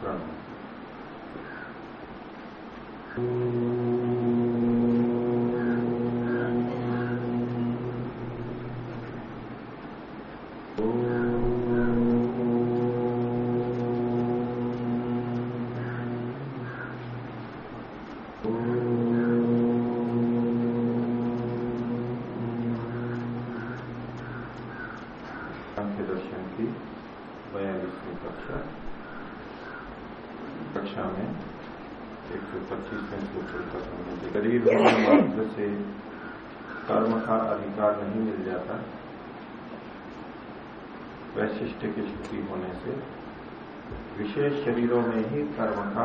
嗯嗯。वैशिष्ट की स्थिति होने से विशेष शरीरों में ही कर्म का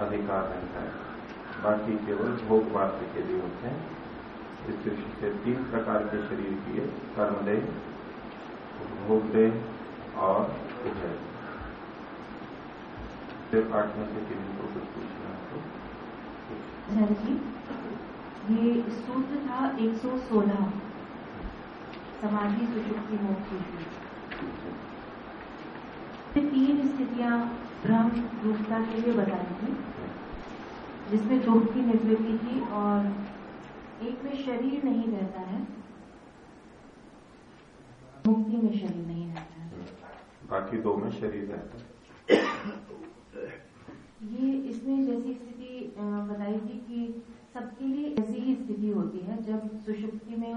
अधिकार रहता है। बाकी केवल भोग मात्र के लिए होते हैं। इस दृष्टि से तीन प्रकार के शरीर किए कर्मदेह, भोगदेह और उभय। पाठ में से किन्हीं को कुछ पूछना तो ये सूत्र था 116 समाधि सुषुप्ति मोक्ष तीन स्थितियाँ ब्रह्म रूपता के लिए बताई थी जिसमें दुख की निवृत्ति थी और एक में शरीर नहीं रहता है मुक्ति में शरीर नहीं रहता है। बाकी दो में शरीर रहता है। ये इसमें जैसी स्थिति बताई थी कि सबके लिए ऐसी ही स्थिति होती है जब सुषुप्ति में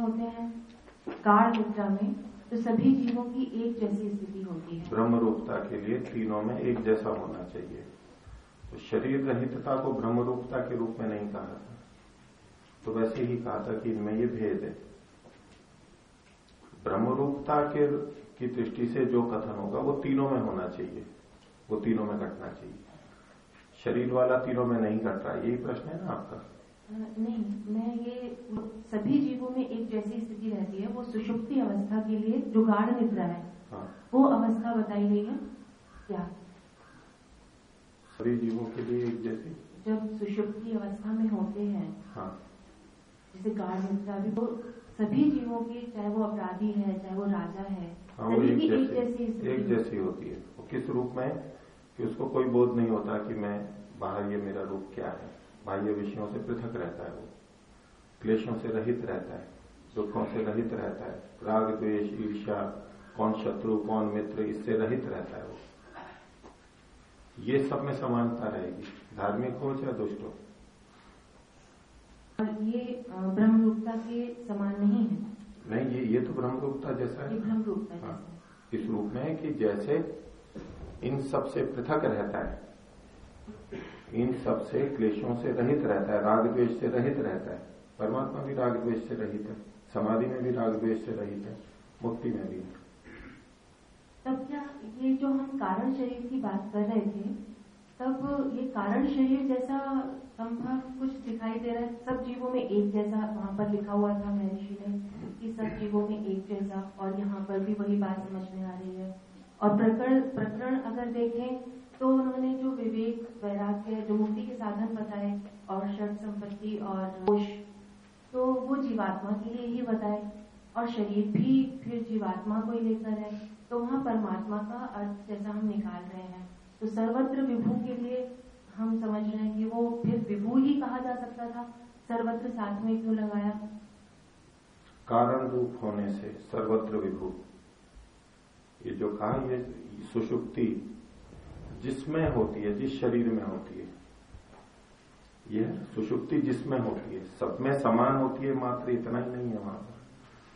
काल निद्रा में तो सभी जीवों की एक जैसी स्थिति होती है। ब्रह्म रूपता के लिए तीनों में एक जैसा होना चाहिए। तो शरीर रहितता को ब्रह्म रूपता के रूप में नहीं कहा था। तो वैसे ही कहा था कि इनमें ये भेद है। ब्रह्म रूपता के, की दृष्टि से जो कथन होगा, वो तीनों में होना चाहिए। वो तीनों में घटना चाहिए। शरीर वाला तीनों में नहीं घट रहा यही प्रश्न है ना आपका? नहीं मैं ये सभी जीवों में एक जैसी स्थिति रहती है वो सुषुप्ति अवस्था के लिए जो गाढ़ निद्रा है। हाँ। वो अवस्था बताई गई है? क्या? सभी जीवों के लिए एक जैसी? जब सुषुप्ति अवस्था में होते हैं हाँ। जैसे गाढ़ निद्रा भी वो सभी जीवों के चाहे वो अपराधी है चाहे वो राजा है हाँ, वो एक, जैसी, एक जैसी एक जैसी होती है। वो किस रूप में कि उसको कोई बोध नहीं होता कि मैं बाहर ये मेरा रूप क्या है। बाह्य विषयों से पृथक रहता है वो। क्लेशों से रहित रहता है दुखों से रहित रहता है राग द्वेष ईर्ष्या कौन शत्रु कौन मित्र इससे रहित रहता है वो। ये सब में समानता रहेगी धार्मिक हो चाहे दुष्ट हो। ये ब्रह्मरूपता के समान नहीं है? नहीं ये ये तो ब्रह्मरूपता जैसा है। ब्रह्मरूपता हाँ, इस रूप में है कि जैसे इन सबसे पृथक रहता है इन सबसे क्लेशों से रहित रहता है राग द्वेष से रहित रहता है। परमात्मा भी राग द्वेष से रहित है, समाधि में भी राग द्वेष से रहित है, मुक्ति में भी तब क्या ये जो हम कारण शरीर की बात कर रहे थे, तब ये कारण शरीर जैसा संभव कुछ दिखाई दे रहा है? सब जीवों में एक जैसा वहाँ पर लिखा हुआ था महर्षि ने कि सब जीवों में एक जैसा, और यहाँ पर भी वही बात समझ में आ रही है। और प्रकरण प्रकरण अगर देखें तो उन्होंने जो विवेक, वैराग्य, जो मुक्ति के साधन बताए और शर्त संपत्ति और कोश तो वो जीवात्मा के लिए ही बताए। और शरीर भी फिर जीवात्मा को ही लेकर है। तो वहाँ परमात्मा का अर्थ जैसा हम निकाल रहे हैं। तो सर्वत्र विभू के लिए हम समझ रहे हैं कि वो फिर विभू ही कहा जा सकता था। सर्वत्र साथ में क्यों लगाया? कारण रूप होने से सर्वत्र विभू। ये जो कहा ये सुषुप्ति जिसमें होती है, जिस शरीर में होती है। यह सुषुप्ति जिसमें होती है। सब में समान होती है, मात्र इतना ही नहीं है वहाँ पर।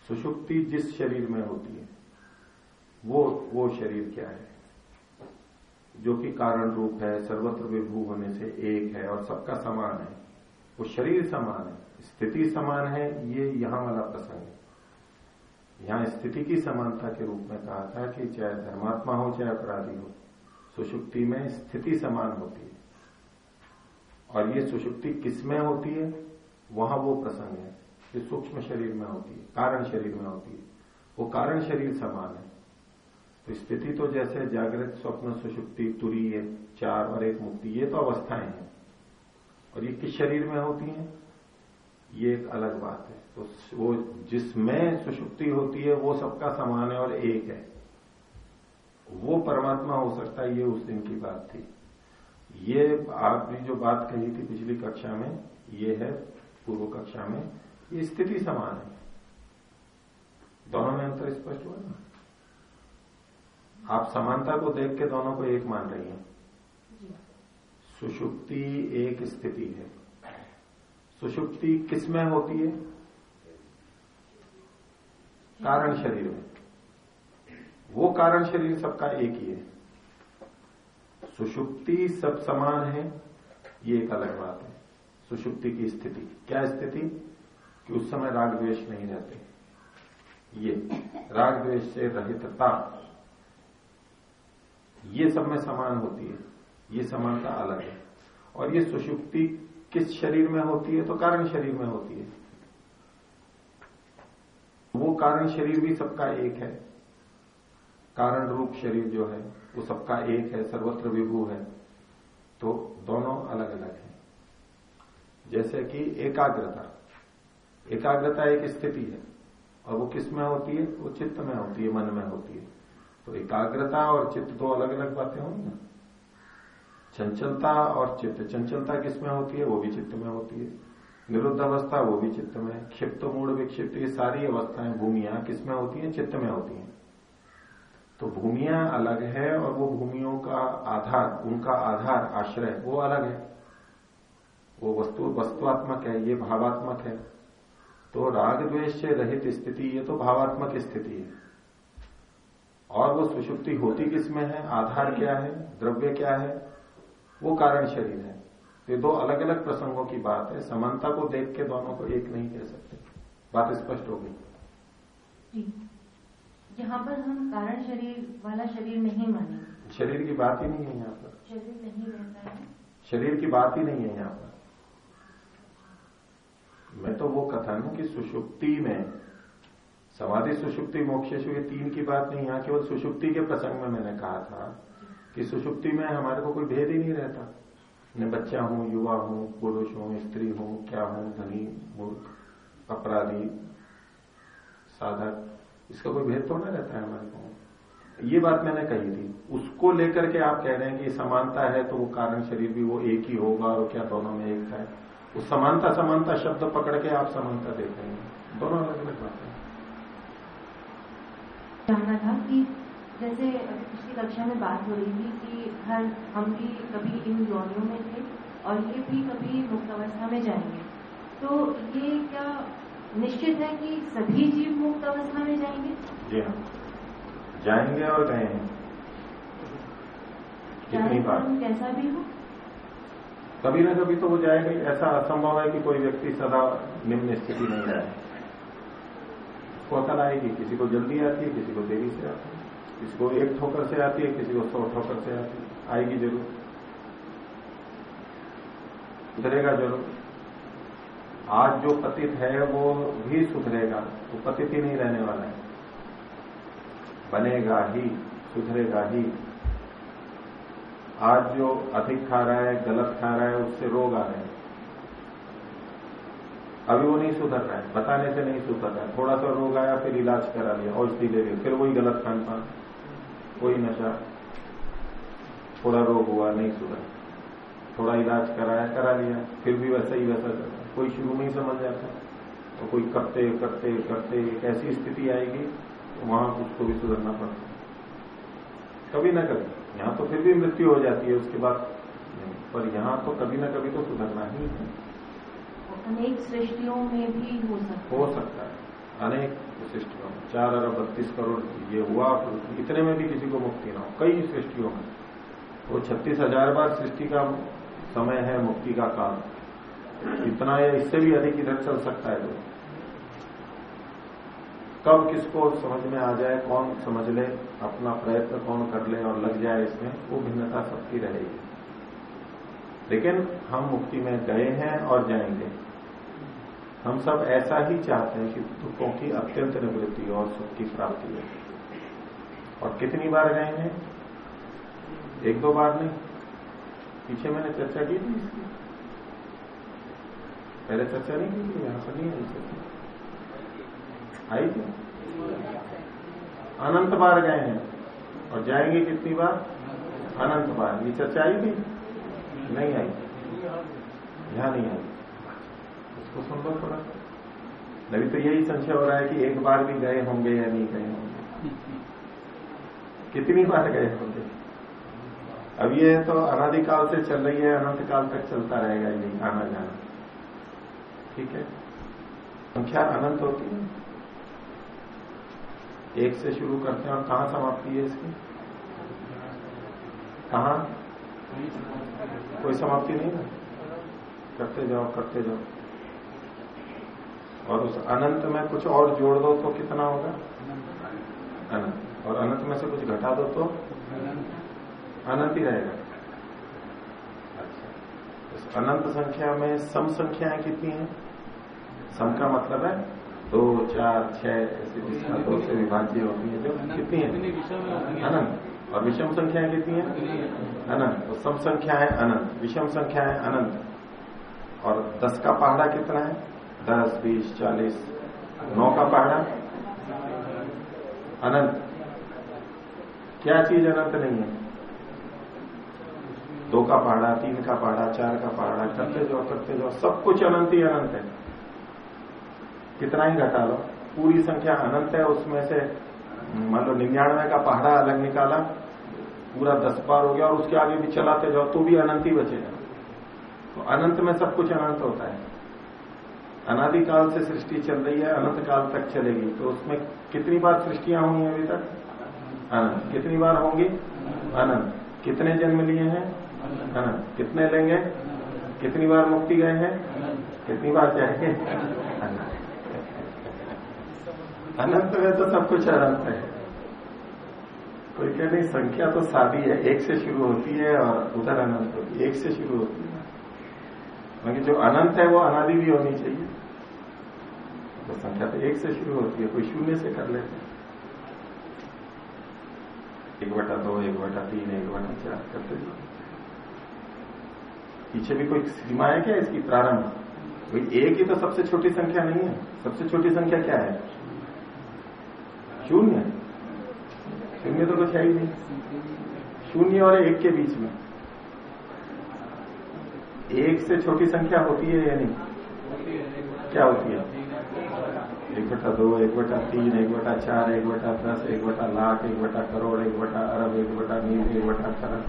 सुषुप्ति जिस शरीर में होती है, वो वो शरीर क्या है? जो कि कारण रूप है, सर्वत्र विभू होने से एक है और सबका समान है। वो शरीर समान है, स्थिति समान है, ये यहाँ वाला प्रसंग है। यहाँ स्थिति की समानता के रूप में कहा था कि चाहे धर्मात्मा हो, चाहे अपराधी हो सुषुप्ति में स्थिति समान होती है। और ये सुषुप्ति किसमें होती है? वहाँ वो प्रसंग है जो सूक्ष्म शरीर में होती है, कारण शरीर में होती है। वो कारण शरीर समान है। तो स्थिति तो जैसे जागृत, स्वप्न, सुषुप्ति, तुरी है चार और एक मुक्ति, ये तो अवस्थाएँ हैं। और ये किस शरीर में होती हैं? ये एक अलग बात है। तो वो जिसमें सुषुप्ति होती है, वो सबका समान है और एक है। वो परमात्मा हो सकता है ये उस दिन की बात थी। ये आपने जो बात कही थी पिछली कक्षा में ये है पूर्व कक्षा में ये स्थिति समान है। दोनों में अंतर स्पष्ट हुआ ना? आप समानता को देख के दोनों को एक मान रही हैं। सुषुप्ति एक स्थिति है। सुषुप्ति किसमें होती है? कारण शरीर में। वो कारण शरीर सबका एक ही है। सुषुप्ति सब समान है, ये एक अलग बात है। सुषुप्ति की स्थिति, क्या स्थिति? कि उस समय राग द्वेष नहीं रहते। ये राग द्वेष से रहितता, ये सब में समान होती है। ये समानता अलग है। और ये सुषुप्ति किस शरीर में होती है? तो कारण शरीर में होती है। वो कारण शरीर भी सबका एक है। कारण रूप शरीर जो है, वो सबका एक है, सर्वत्र विभू है तो दोनों अलग अलग है। जैसे कि एकाग्रता एकाग्रता एक स्थिति है, और वो किसमें होती है? वो चित्त में होती है, मन में होती है। तो एकाग्रता और चित्त दो अलग अलग बातें होंगी ना? चंचलता और चित्त, चंचलता किसमें होती है? वो भी चित्त में होती है। निरुद्ध अवस्था, वो भी चित्त में क्षिप्त, मूड विक्षिप्त, ये सारी अवस्थाएँ, भूमिया किसमें होती हैं? चित्त में होती हैं। तो भूमिया अलग है और वो भूमियों का आधार, उनका आधार, आश्रय, वो अलग है। वो वस्तु, वस्तुआत्मक है, ये भावात्मक है। तो राग द्वेष से रहित स्थिति, ये तो भावात्मक स्थिति है। और वो सुषुप्ति होती किसमें है? आधार क्या है? द्रव्य क्या है? वो कारण शरीर है। ये दो अलग अलग प्रसंगों की बात है। समानता को देख के दोनों को एक नहीं कह सकते। बात स्पष्ट हो गई। यहाँ पर हम कारण शरीर वाला शरीर नहीं मानेंगे। शरीर की बात ही नहीं है यहाँ पर। शरीर नहीं रहता है। शरीर की बात ही नहीं है यहाँ पर। मैं तो वो कथन कि सुषुप्ति में समाधि सुषुप्ति मोक्ष ये तीन की बात नहीं यहाँ केवल सुषुप्ति के प्रसंग में मैंने कहा था कि सुषुप्ति में हमारे को कोई भेद ही नहीं रहता। मैं बच्चा हूँ युवा हूँ पुरुष हूँ स्त्री हूँ क्या हूँ धनी मूर्ख अपराधी साधक इसका कोई भेद नहीं रहता है हमारे को ये बात मैंने कही थी। उसको लेकर के आप कह रहे हैं कि समानता है तो वो कारण शरीर भी वो एक ही होगा और क्या दोनों में एक है? वो समानता समानता शब्द पकड़ के आप समानता देते हैं। दोनों अलग अलग बातें जानना था कि जैसे पिछली कक्षा में बात हो रही थी कि हर, हम भी कभी इन योनियों में थे और ये भी कभी मुक्त अवस्था में जाएँगे। तो ये क्या निश्चित है कि सभी जीव मुक्त अवस्था में जाएँगे? जी हाँ। जाएँगे और गए हैं कितनी बार? कैसा भी हो। कभी ना कभी तो वो जाएगा ऐसा असंभव है कि कोई व्यक्ति सदा निम्न स्थिति में जाए अकल आएगी। किसी को जल्दी आती है किसी को देरी से आती है। किसी को एक ठोकर से आती है किसी को सौ ठोकर से आती है। आएगी ज़रूर। सुधरेगा ज़रूर। आज जो पतित है वो भी सुधरेगा, वो पतित ही नहीं रहने वाला है। बनेगा ही, सुधरेगा ही। आज जो अधिक खा रहा है, गलत खा रहा है, उससे रोग आ रहे हैं। अभी वो नहीं सुधर रहा है, बताने से नहीं सुधर रहा है। थोड़ा सा रोग आया, फिर इलाज करा लिया, औषधि ले लिया फिर वही गलत खान पान कोई नशा। थोड़ा रोग हुआ, नहीं सुधर। थोड़ा इलाज कराया, करा लिया, फिर भी वैसा ही वैसा करता कोई शुरू में ही समझ जाता तो कोई करते करते करते एक ऐसी स्थिति आएगी तो वहाँ उसको भी सुधरना पड़ता है। कभी ना कभी। यहाँ तो फिर भी मृत्यु हो जाती है उसके बाद। पर यहाँ तो कभी ना कभी तो सुधरना ही है। अनेक सृष्टियों में भी हो सकता हो। सकता है। अनेक सृष्टियों में। चार अरब बत्तीस करोड़ ये हुआ इतने में भी किसी को मुक्ति ना हो। कई सृष्टियों में। वो छत्तीस हज़ार बार सृष्टि का समय है मुक्ति का काल। इतना या इससे भी अधिक इधर चल सकता है तो कब किसको समझ में आ जाए, कौन समझ ले, अपना प्रयत्न कौन कर ले और लग जाए इसमें, वो भिन्नता सबकी रहेगी। लेकिन हम मुक्ति में गए हैं और जाएँगे। हम सब ऐसा ही चाहते हैं कि दुखों की अत्यंत निवृत्ति और सुख की प्राप्ति हो। और कितनी बार गए हैं एक दो बार नहीं। पीछे मैंने चर्चा की थी इसकी। पहले चर्चा नहीं की थी, यहाँ पर नहीं आई थी आई थी? अनंत बार गए हैं। और जाएँगे कितनी बार? अनंत बार। ये चर्चा आई थी? नहीं आई। यहाँ नहीं आई। उसको लो थोड़ा अभी तो यही संशय हो रहा है कि एक बार भी गए होंगे या नहीं गए होंगे। कितनी बार गए होंगे? अब ये तो अनादिकाल से चल रही है अनंत काल तक चलता रहेगा ये आना जाना। ठीक है? संख्या अनंत होती है। एक से शुरू करते हैं और कहाँ समाप्ति है इसकी? कहा? कोई समाप्ति नहीं है? करते जाओ करते जाओ। और उस अनंत में कुछ और जोड़ दो तो कितना होगा? अनंत। और अनंत में से कुछ घटा दो तो? अनंत ही रहेगा। अच्छा। इस अनंत संख्या में सम संख्याएँ कितनी हैं? सम का मतलब है दो चार छह ऐसी जिसका दो से विभाज्य होती है जो कितनी है। अनंत। और विषम संख्याएँ कितनी है? अनंत। तो सम संख्या है अनंत। विषम संख्या है अनंत। और दस का पहाड़ा कितना है? दस बीस चालीस। नौ का पहाड़ा अनंत। क्या चीज़ अनंत नहीं है? दो का पहाड़ा तीन का पहाड़ा चार का पहाड़ा करते जाओ करते जाओ। सब कुछ अनंत ही अनंत है। कितना ही घटा लो। पूरी संख्या अनंत है, उसमें से मान लो निन्यानवे का पहाड़ा अलग निकाला, पूरा दस बार हो गया और उसके आगे भी चलाते जाओ तो भी अनंत ही बचेगा। तो अनंत में सब कुछ अनंत होता है। अनादिकाल से सृष्टि चल रही है, अनंत काल तक चलेगी। तो उसमें कितनी बार सृष्टियाँ होंगी अभी तक? अनंत। कितनी बार होंगी? अनंत। कितने जन्म लिए हैं? अनंत। कितने लेंगे? कितनी बार मुक्ति गए हैं? कितनी बार जाएँगे? अनंत में तो सब कुछ अनंत है। कोई कह, नहीं, संख्या तो सादी है, एक से शुरू होती है और उधर अनंत होती है, एक से शुरू होती है। क्योंकि जो अनंत है, वो अनादि भी होनी चाहिए। तो संख्या तो एक से शुरू होती है, कोई शून्य से कर लेते एक बटा दो, एक बटा तीन, एक बटा चार करते पीछे भी कोई सीमा है क्या इसकी प्रारंभ? भाई एक ही तो सबसे छोटी संख्या नहीं है। सबसे छोटी संख्या क्या है? शून्य शून्य तो कुछ है ही नहीं शून्य और एक के बीच में एक से छोटी संख्या होती है या नहीं क्या होती है एक बटा दो एक बटा तीन एक बटा चार एक बटा दस एक बटा लाख एक बटा करोड़ एक बटा अरब एक बटा नील एक बटा खरब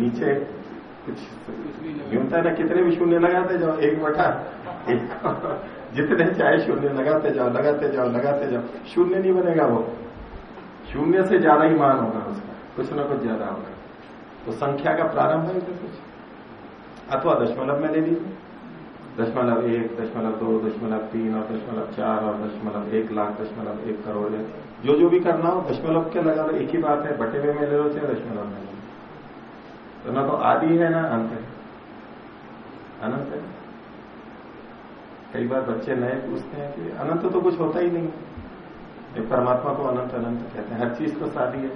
नीचे कुछ न्यूनता ना कितने भी शून्य लगाते जाओ एक बटा एक जितने चाहे शून्य, लगाते जाओ लगाते जाओ लगाते जाओ। शून्य नहीं बनेगा वो। शून्य से ज़्यादा ही मान होगा उसका। कुछ ना कुछ ज़्यादा होगा। तो संख्या का प्रारंभ है कुछ। अथवा दशमलव में ले लीजिए दशमलव एक, दशमलव दो, दशमलव तीन, और दशमलव चार, और दशमलव एक लाख, दशमलव एक करोड़ जो जो भी करना हो, दशमलव के लगा लो एक ही बात है, बटे हुए में ले लो चाहे दशमलव में ले लो। तो ना तो आदि है ना अंत है। अनंत है। कई बार बच्चे नए पूछते हैं कि अनंत तो कुछ होता ही नहीं। है परमात्मा को अनंत अनंत कहते हैं। हर चीज़ तो शादी है।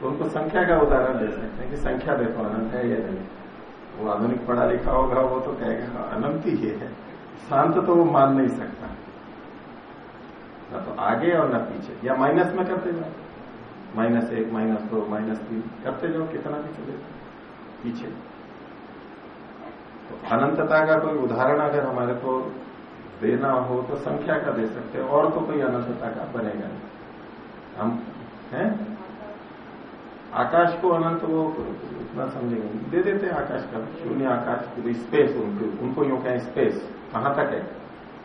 तो उनको संख्या का उदाहरण दे सकते हैं कि संख्या देखो, अनंत है या नहीं। वो आधुनिक पढ़ा लिखा होगा, वो तो कहेगा हाँ अनंत ही है। शांत तो वो मान नहीं सकता। न तो आगे और न पीछे। या माइनस में करते जाओ। माइनस एक, माइनस दो, माइनस तीन। करते जाओ, कितना भी चले। पीछे। तो अनंतता का कोई उदाहरण अगर हमारे को देना हो तो संख्या का दे सकते हैं और तो कोई अनंतता का बनेगा नहीं। हम हैं? आकाश को अनंत वो इतना समझेंगे दे देते हैं आकाश का शून्य आकाश स्पेस उनको उनको यूँ कहें स्पेस कहाँ तक है?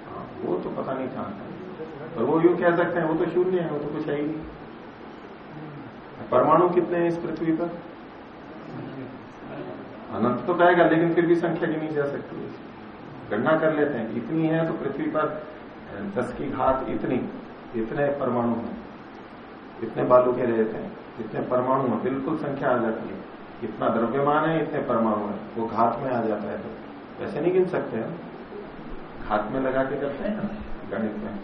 हाँ, वो तो पता नहीं कहाँ तक पर वो यूँ कह सकते हैं वो तो शून्य है वो तो कुछ है ही नहीं। परमाणु कितने हैं इस पृथ्वी पर? अनंत तो कहेगा लेकिन फिर भी संख्या गिनी जा सकती है। गणना कर लेते हैं, इतनी है तो पृथ्वी पर दस की घात इतनी, इतने परमाणु हैं, इतने बालू के रहते हैं, इतने परमाणु हैं, बिल्कुल संख्या आ जाती है, इतना द्रव्यमान है, इतने परमाणु है, वो घात में आ जाता है तो वैसे नहीं गिन सकते हैं घात में लगा के करते हैं गणित में।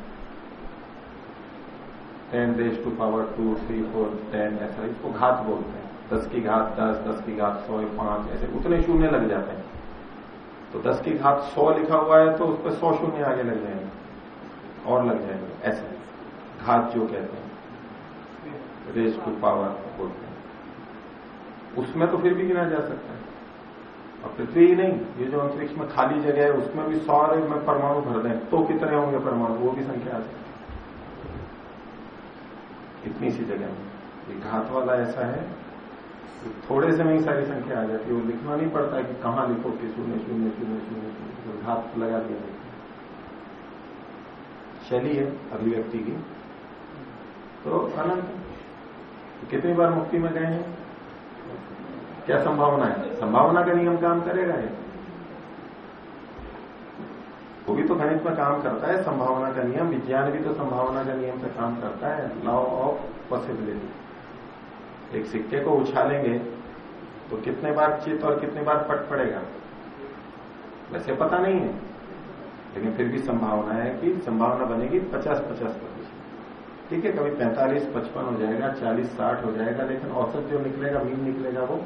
Ten raise to power two three four ten ऐसा, इसको घात बोलते हैं। दस की घात दस दस की घात सौ पाँच, ऐसे उतने शून्य लग जाते हैं। तो दस की घात सौ लिखा हुआ है तो उस पर सौ शून्य आगे लग जाएँगे। और लग जाएँगे, ऐसे। घात जो कहते हैं। रेस टू पावर बोलते हैं। उसमें तो फिर भी गिना जा सकता है। और पृथ्वी ही नहीं, ये जो अंतरिक्ष में खाली जगह है, उसमें भी सारे में परमाणु भर दें तो कितने होंगे परमाणु? वो भी संख्या आ सकती इतनी सी जगह में ये घात वाला ऐसा है थोड़े से में ही सारी संख्या आ जाती है। वो लिखना नहीं पड़ता कि कहाँ लिखो, कि शून्य शून्य शून्य शून्य शून्य घात लगा दिया शैली है अभिव्यक्ति की। तो अनंत, कितनी बार मुक्ति में गए हैं? क्या संभावना है? संभावना का नियम काम करेगा ये? वो भी तो गणित में काम करता है, संभावना का नियम। विज्ञान भी तो संभावना का नियम से काम करता है। लॉ ऑफ़ पॉसिबिलिटी एक सिक्के को उछालेंगे तो कितने बार चित और कितने बार पट पड़ेगा? वैसे पता नहीं है। लेकिन फिर भी संभावना है कि संभावना बनेगी पचास पचास प्रतिशत। ठीक है, कभी पैंतालीस, पचपन हो जाएगा, चालीस, साठ हो जाएगा, लेकिन औसत जो निकलेगा, मीन निकलेगा वो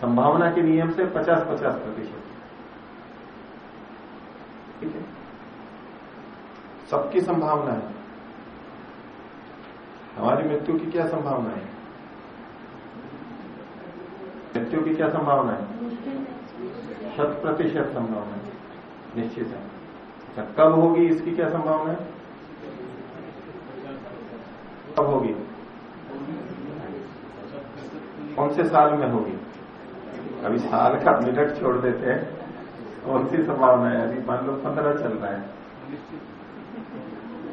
संभावना के नियम से पचास पचास प्रतिशत। ठीक है? सबकी संभावना है। हमारी मृत्यु की क्या संभावना है? मृत्यु की क्या संभावना है? शत प्रतिशत संभावना है। निश्चित है। अच्छा कब होगी इसकी क्या संभावना है? कब होगी? कौन से साल में होगी? अभी साल का मिनट छोड़ देते हैं। कौन सी संभावना है? अभी मान लो पंद्रह चल रहा है।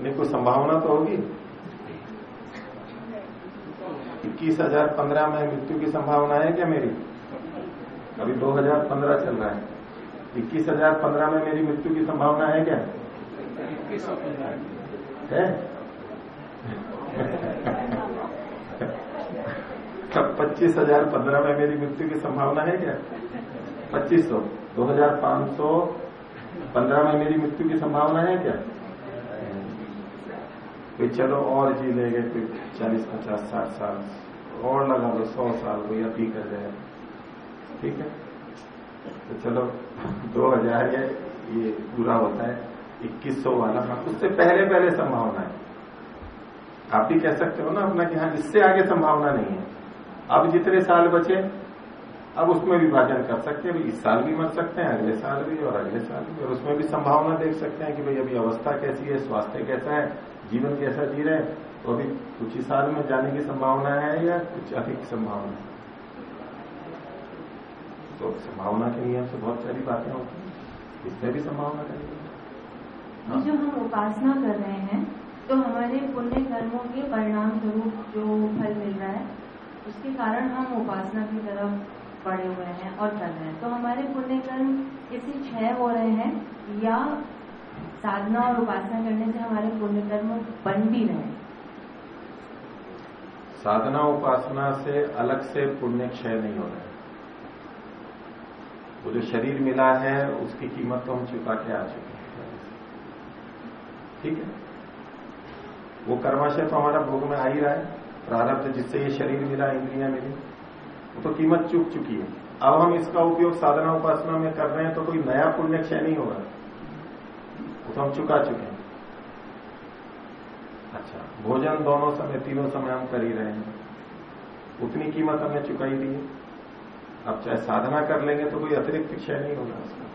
नहीं कोई संभावना तो होगी? इक्कीस हज़ार पंद्रह में मृत्यु की संभावना है क्या मेरी? अभी दो हज़ार पंद्रह चल रहा है। इक्कीस हज़ार पंद्रह में मेरी मृत्यु की संभावना है क्या? है? अब पच्चीस हज़ार पंद्रह में मेरी मृत्यु की संभावना है क्या? पच्चीस सौ। दो हज़ार पाँच सौ पंद्रह में मेरी मृत्यु की संभावना है क्या? कोई चलो और जी लेंगे कोई चालीस पचास साठ साल। और लगा सौ साल कोई अति कर जाए ठीक है? तो चलो, दो हज़ार या ये पूरा होता है। इक्कीस सौ वाला हाँ उससे पहले पहले संभावना है। आप भी कह सकते हो ना अपना कि हाँ इससे आगे संभावना नहीं है। अब जितने साल बचे, अब उसमें विभाजन कर सकते हैं। इस साल भी मर सकते हैं, अगले साल भी और अगले साल भी। और उसमें भी संभावना देख सकते हैं कि भाई अभी अवस्था कैसी है, स्वास्थ्य कैसा है, जीवन कैसा जी रहे तो अभी कुछ ही साल में जाने की संभावना है या कुछ अधिक संभावना है? तो संभावना के नियम से बहुत सारी बातें होती हैं। इसमें भी संभावना का हाँ। जो हम उपासना कर रहे हैं तो हमारे पुण्य कर्मों के परिणाम स्वरूप जो फल मिल रहा है, उसके कारण हम उपासना की तरफ़ पड़े हुए हैं और कर रहे हैं। तो हमारे पुण्य कर्म किसी क्षय हो रहे हैं या साधना और उपासना करने से हमारे पुण्य कर्म बन भी रहे हैं। साधना उपासना से अलग से पुण्य क्षय नहीं हो रहा है। वो जो शरीर मिला है, उसकी कीमत तो हम चुका के आ चुके हैं। ठीक है? वो कर्माशय तो हमारा भोग में आ ही रहा है। प्रारब्ध जिससे ये शरीर मिला, इंद्रियाँ मिली, वो तो कीमत चुक चुकी है। अब हम इसका उपयोग साधना उपासना में कर रहे हैं तो कोई नया पुण्य क्षय नहीं होगा वो तो हम चुका चुके हैं। अच्छा भोजन दोनों समय, तीनों समय हम कर ही रहे हैं। उतनी कीमत हमने चुकाई दी है। अब चाहे साधना कर लेंगे तो कोई अतिरिक्त क्षय नहीं होगा उसका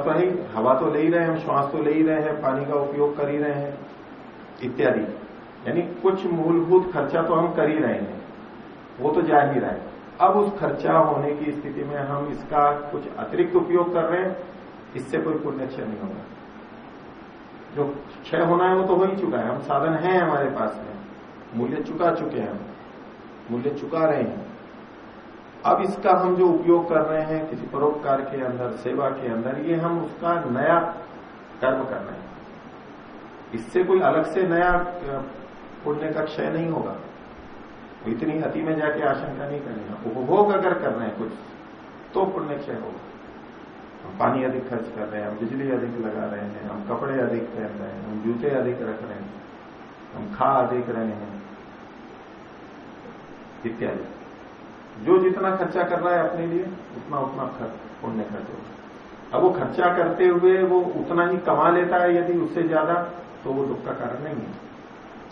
तो नहीं हवा तो ले ही रहे हैं, हम श्वास तो ले ही रहे हैं, पानी का उपयोग कर ही रहे हैं, इत्यादि। यानी कुछ मूलभूत खर्चा तो हम कर ही रहे हैं, वो तो जा ही रहा है। अब उस खर्चा होने की स्थिति में हम इसका कुछ अतिरिक्त उपयोग कर रहे हैं, इससे कोई पुण्य क्षय नहीं होगा। जो क्षय होना है वो तो हो ही चुका है। हम साधन है हमारे पास में। मूल्य चुका चुके हैं मूल्य चुका रहे हैं। अब इसका हम जो उपयोग कर रहे हैं, किसी परोपकार के अंदर, सेवा के अंदर, ये हम उसका नया कर्म कर रहे हैं। इससे कोई अलग से नया पुण्य का क्षय नहीं होगा। इतनी अति में जाके आशंका नहीं करनी उपभोग अगर कर रहे हैं कुछ तो पुण्य क्षय होगा। हम पानी अधिक खर्च कर रहे हैं, हम बिजली अधिक लगा रहे हैं, हम कपड़े अधिक पहन रहे हैं, हम जूते अधिक रख रहे हैं, हम खा अधिक रहे हैं, इत्यादि। जो जितना खर्चा कर रहा है अपने लिए, उतना उतना खर्च, पुण्य खर्च होगा। अब वो खर्चा करते हुए वो उतना ही कमा लेता है, यदि उससे ज़्यादा तो वो दुख का कारण नहीं है।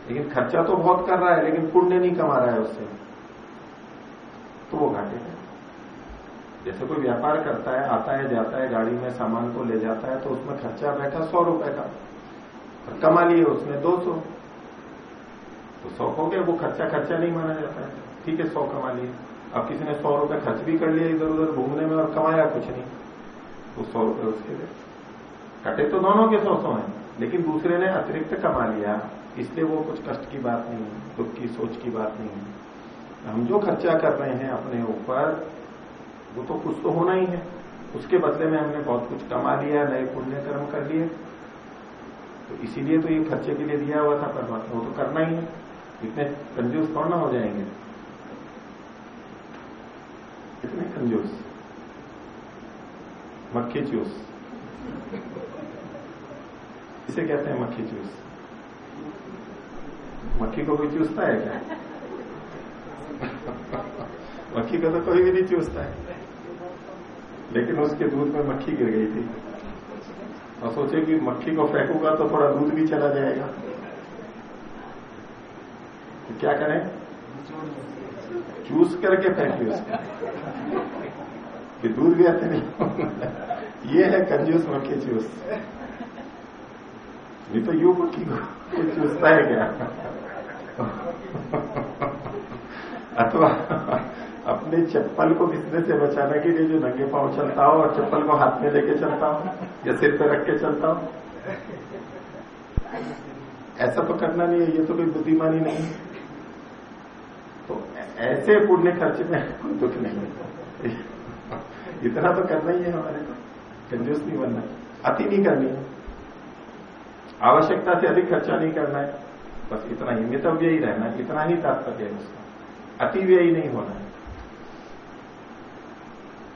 लेकिन खर्चा तो बहुत कर रहा है, लेकिन पुण्य नहीं कमा रहा है उससे। तो वो घाटे है। जैसे कोई व्यापार करता है, आता है, जाता है, गाड़ी में सामान को ले जाता है तो उसमें खर्चा बैठा सौ रुपए का। और कमा लिए उसने दो सौ। तो सौ हो गया, वो खर्चा खर्चा नहीं माना जाता है। ठीक है, सौ कमा लिए। अब किसी ने सौ रुपए खर्च भी कर लिया इधर उधर घूमने में और कमाया कुछ नहीं। तो सौ रुपए उसके लिए। कटे तो दोनों के सौ सौ हैं, लेकिन दूसरे ने अतिरिक्त कमा लिया। इसलिए वो कुछ कष्ट की बात नहीं है दुख की सोच की बात नहीं है। हम जो खर्चा कर रहे हैं अपने ऊपर वो तो कुछ तो होना ही है। उसके बदले में हमने बहुत कुछ कमा लिया, नए पुण्य कर्म कर लिए। तो इसीलिए तो ये खर्चे के लिए दिया हुआ था, परमात्मा, वो तो करना ही है। इतने कंजूस कौन ना हो जाएँगे। इतने कंजूस। मक्खी चूस इसे कहते हैं मक्खी चूस मक्खी को कोई चूसता है क्या? मक्खी को तो कोई भी नहीं चूसता है। लेकिन उसके दूध में मक्खी गिर गई थी। और सोचे कि मक्खी को फेंकूँगा तो थोड़ा दूध भी चला जाएगा। तो क्या करें? चूस करके फेंकी उसको। कि दूध भी आते नहीं ये है कंजूस मक्खी चूस। ये तो यू मक्खी को चूसता है क्या? अथवा अपने चप्पल को किसने से बचाने के लिए जो नंगे पाँव चलता हो और चप्पल को हाथ में लेके चलता हो या सिर पर रख के चलता हो। ऐसा तो करना नहीं है, ये तो कोई बुद्धिमानी नहीं तो ऐसे पुण्य खर्च में कोई दुख नहीं है। इतना तो करना ही है हमारे को। कंजूस नहीं बनना अति नहीं करनी है। आवश्यकता से अधिक खर्चा नहीं करना है। बस इतना ही। मितव्य ही रहना है इतना ही तात्पर्य है उसका। अति व्यय नहीं होना है।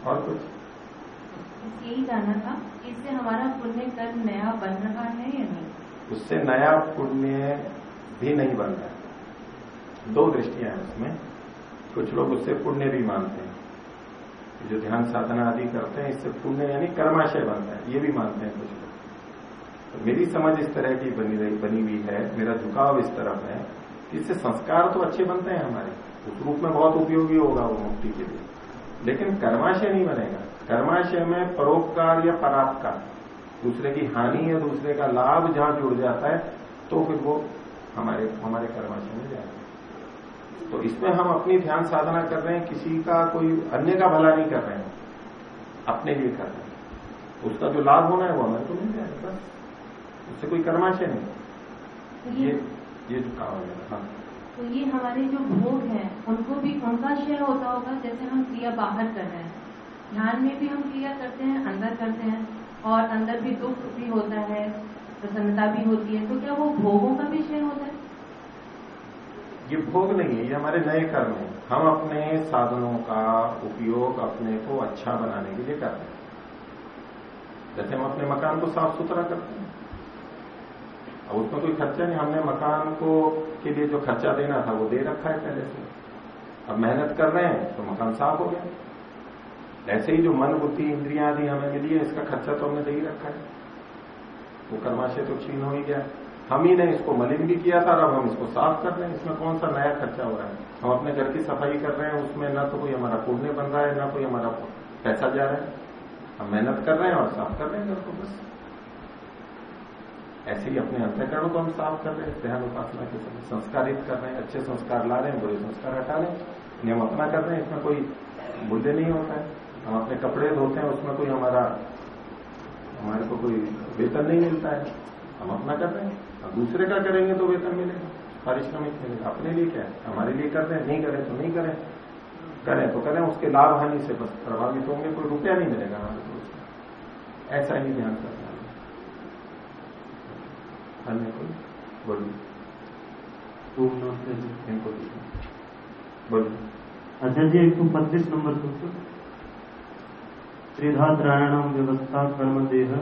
और कुछ यही जानना था इससे हमारा पुण्य कर्म नया बन रहा है या नहीं? उससे नया पुण्य भी नहीं बन रहा है। दो दृष्टियाँ हैं उसमें। कुछ लोग उससे पुण्य भी मानते हैं। जो ध्यान साधना आदि करते हैं इससे पुण्य यानी कर्माशय बनता है ये भी मानते हैं कुछ लोग। तो मेरी समझ इस तरह की बनी रही बनी हुई है मेरा झुकाव इस तरफ़ है इससे संस्कार तो अच्छे बनते हैं हमारे। उस रूप में बहुत उपयोगी होगा वो मुक्ति के लिए। लेकिन कर्माशय नहीं बनेगा। कर्माशय में परोपकार या परापकार दूसरे की हानि या दूसरे का लाभ जहाँ जुड़ जाता है तो फिर वो हमारे हमारे कर्माशय में जाएगा तो इसमें हम अपनी ध्यान साधना कर रहे हैं, किसी का कोई अन्य का भला नहीं कर रहे हैं। अपने लिए कर रहे हैं। उसका जो लाभ होना है, वो हमें तो मिल जाएगा। उससे कोई कर्माशय नहीं। तो ये ये जो काम है हाँ। तो ये हमारे जो भोग हैं, उनको भी उनका शेयर होता होगा, जैसे हम क्रिया बाहर कर रहे हैं। ध्यान में भी हम क्रिया करते हैं, अंदर करते हैं, और अंदर भी दुख भी होता है, प्रसन्नता भी होती है तो क्या वो भोगों का भी शेयर होता है? ये भोग नहीं है, ये हमारे नए कर्म है। हम अपने साधनों का उपयोग अपने को अच्छा बनाने के लिए करते हैं। जैसे हम अपने मकान को साफ़ सुथरा करते हैं। अब उसमें कोई खर्चा नहीं, हमने मकान को, के लिए जो खर्चा देना था, वो दे रखा है पहले से। अब मेहनत कर रहे हैं तो मकान साफ़ हो गया। ऐसे ही जो मन, बुद्धि, इंद्रिया आदि हमें मिली है, इसका खर्चा तो हमने दे ही रखा है। वो कर्माशय तो छीन हो ही गया। हम ही ने इसको मलिन भी किया था, अब हम इसको साफ़ कर रहे हैं। इसमें कौन सा नया खर्चा हो रहा है? हम अपने घर की सफ़ाई कर रहे हैं, उसमें ना तो कोई हमारा पुण्य बन रहा है, ना कोई हमारा पैसा जा रहा है। हम मेहनत कर रहे हैं और साफ़ कर रहे हैं घर को, बस। ऐसे ही अपने अंतकरण को हम साफ़ कर रहे हैं, ध्यान उपासना के समय संस्कारित कर रहे हैं, अच्छे संस्कार ला रहे हैं, बुरे संस्कार हटा रहे हैं हम अपना कर रहे हैं, इसमें कोई मूल्य नहीं होता है। हम अपने कपड़े धोते हैं, उसमें कोई हमारा, हमारे को कोई वेतन नहीं मिलता है। हम अपना कर रहे हैं, अब दूसरे का करेंगे तो वेतन मिलेगा, पारिश्रमिक मिलेगा। अपने लिए क्या है? हमारे लिए कर रहे हैं, नहीं करें तो नहीं करें। करें तो करें, उसके लाभ हानि से बस प्रभावित होंगे, कोई रुपया नहीं मिलेगा हमारे को। ऐसा ही ध्यान करना। अन्य कोई बोलिए इनको बोलिए अच्छा जी एक सौ पच्चीस नंबर सूत्र त्रिधात्रायणम व्यवस्था कर्म देह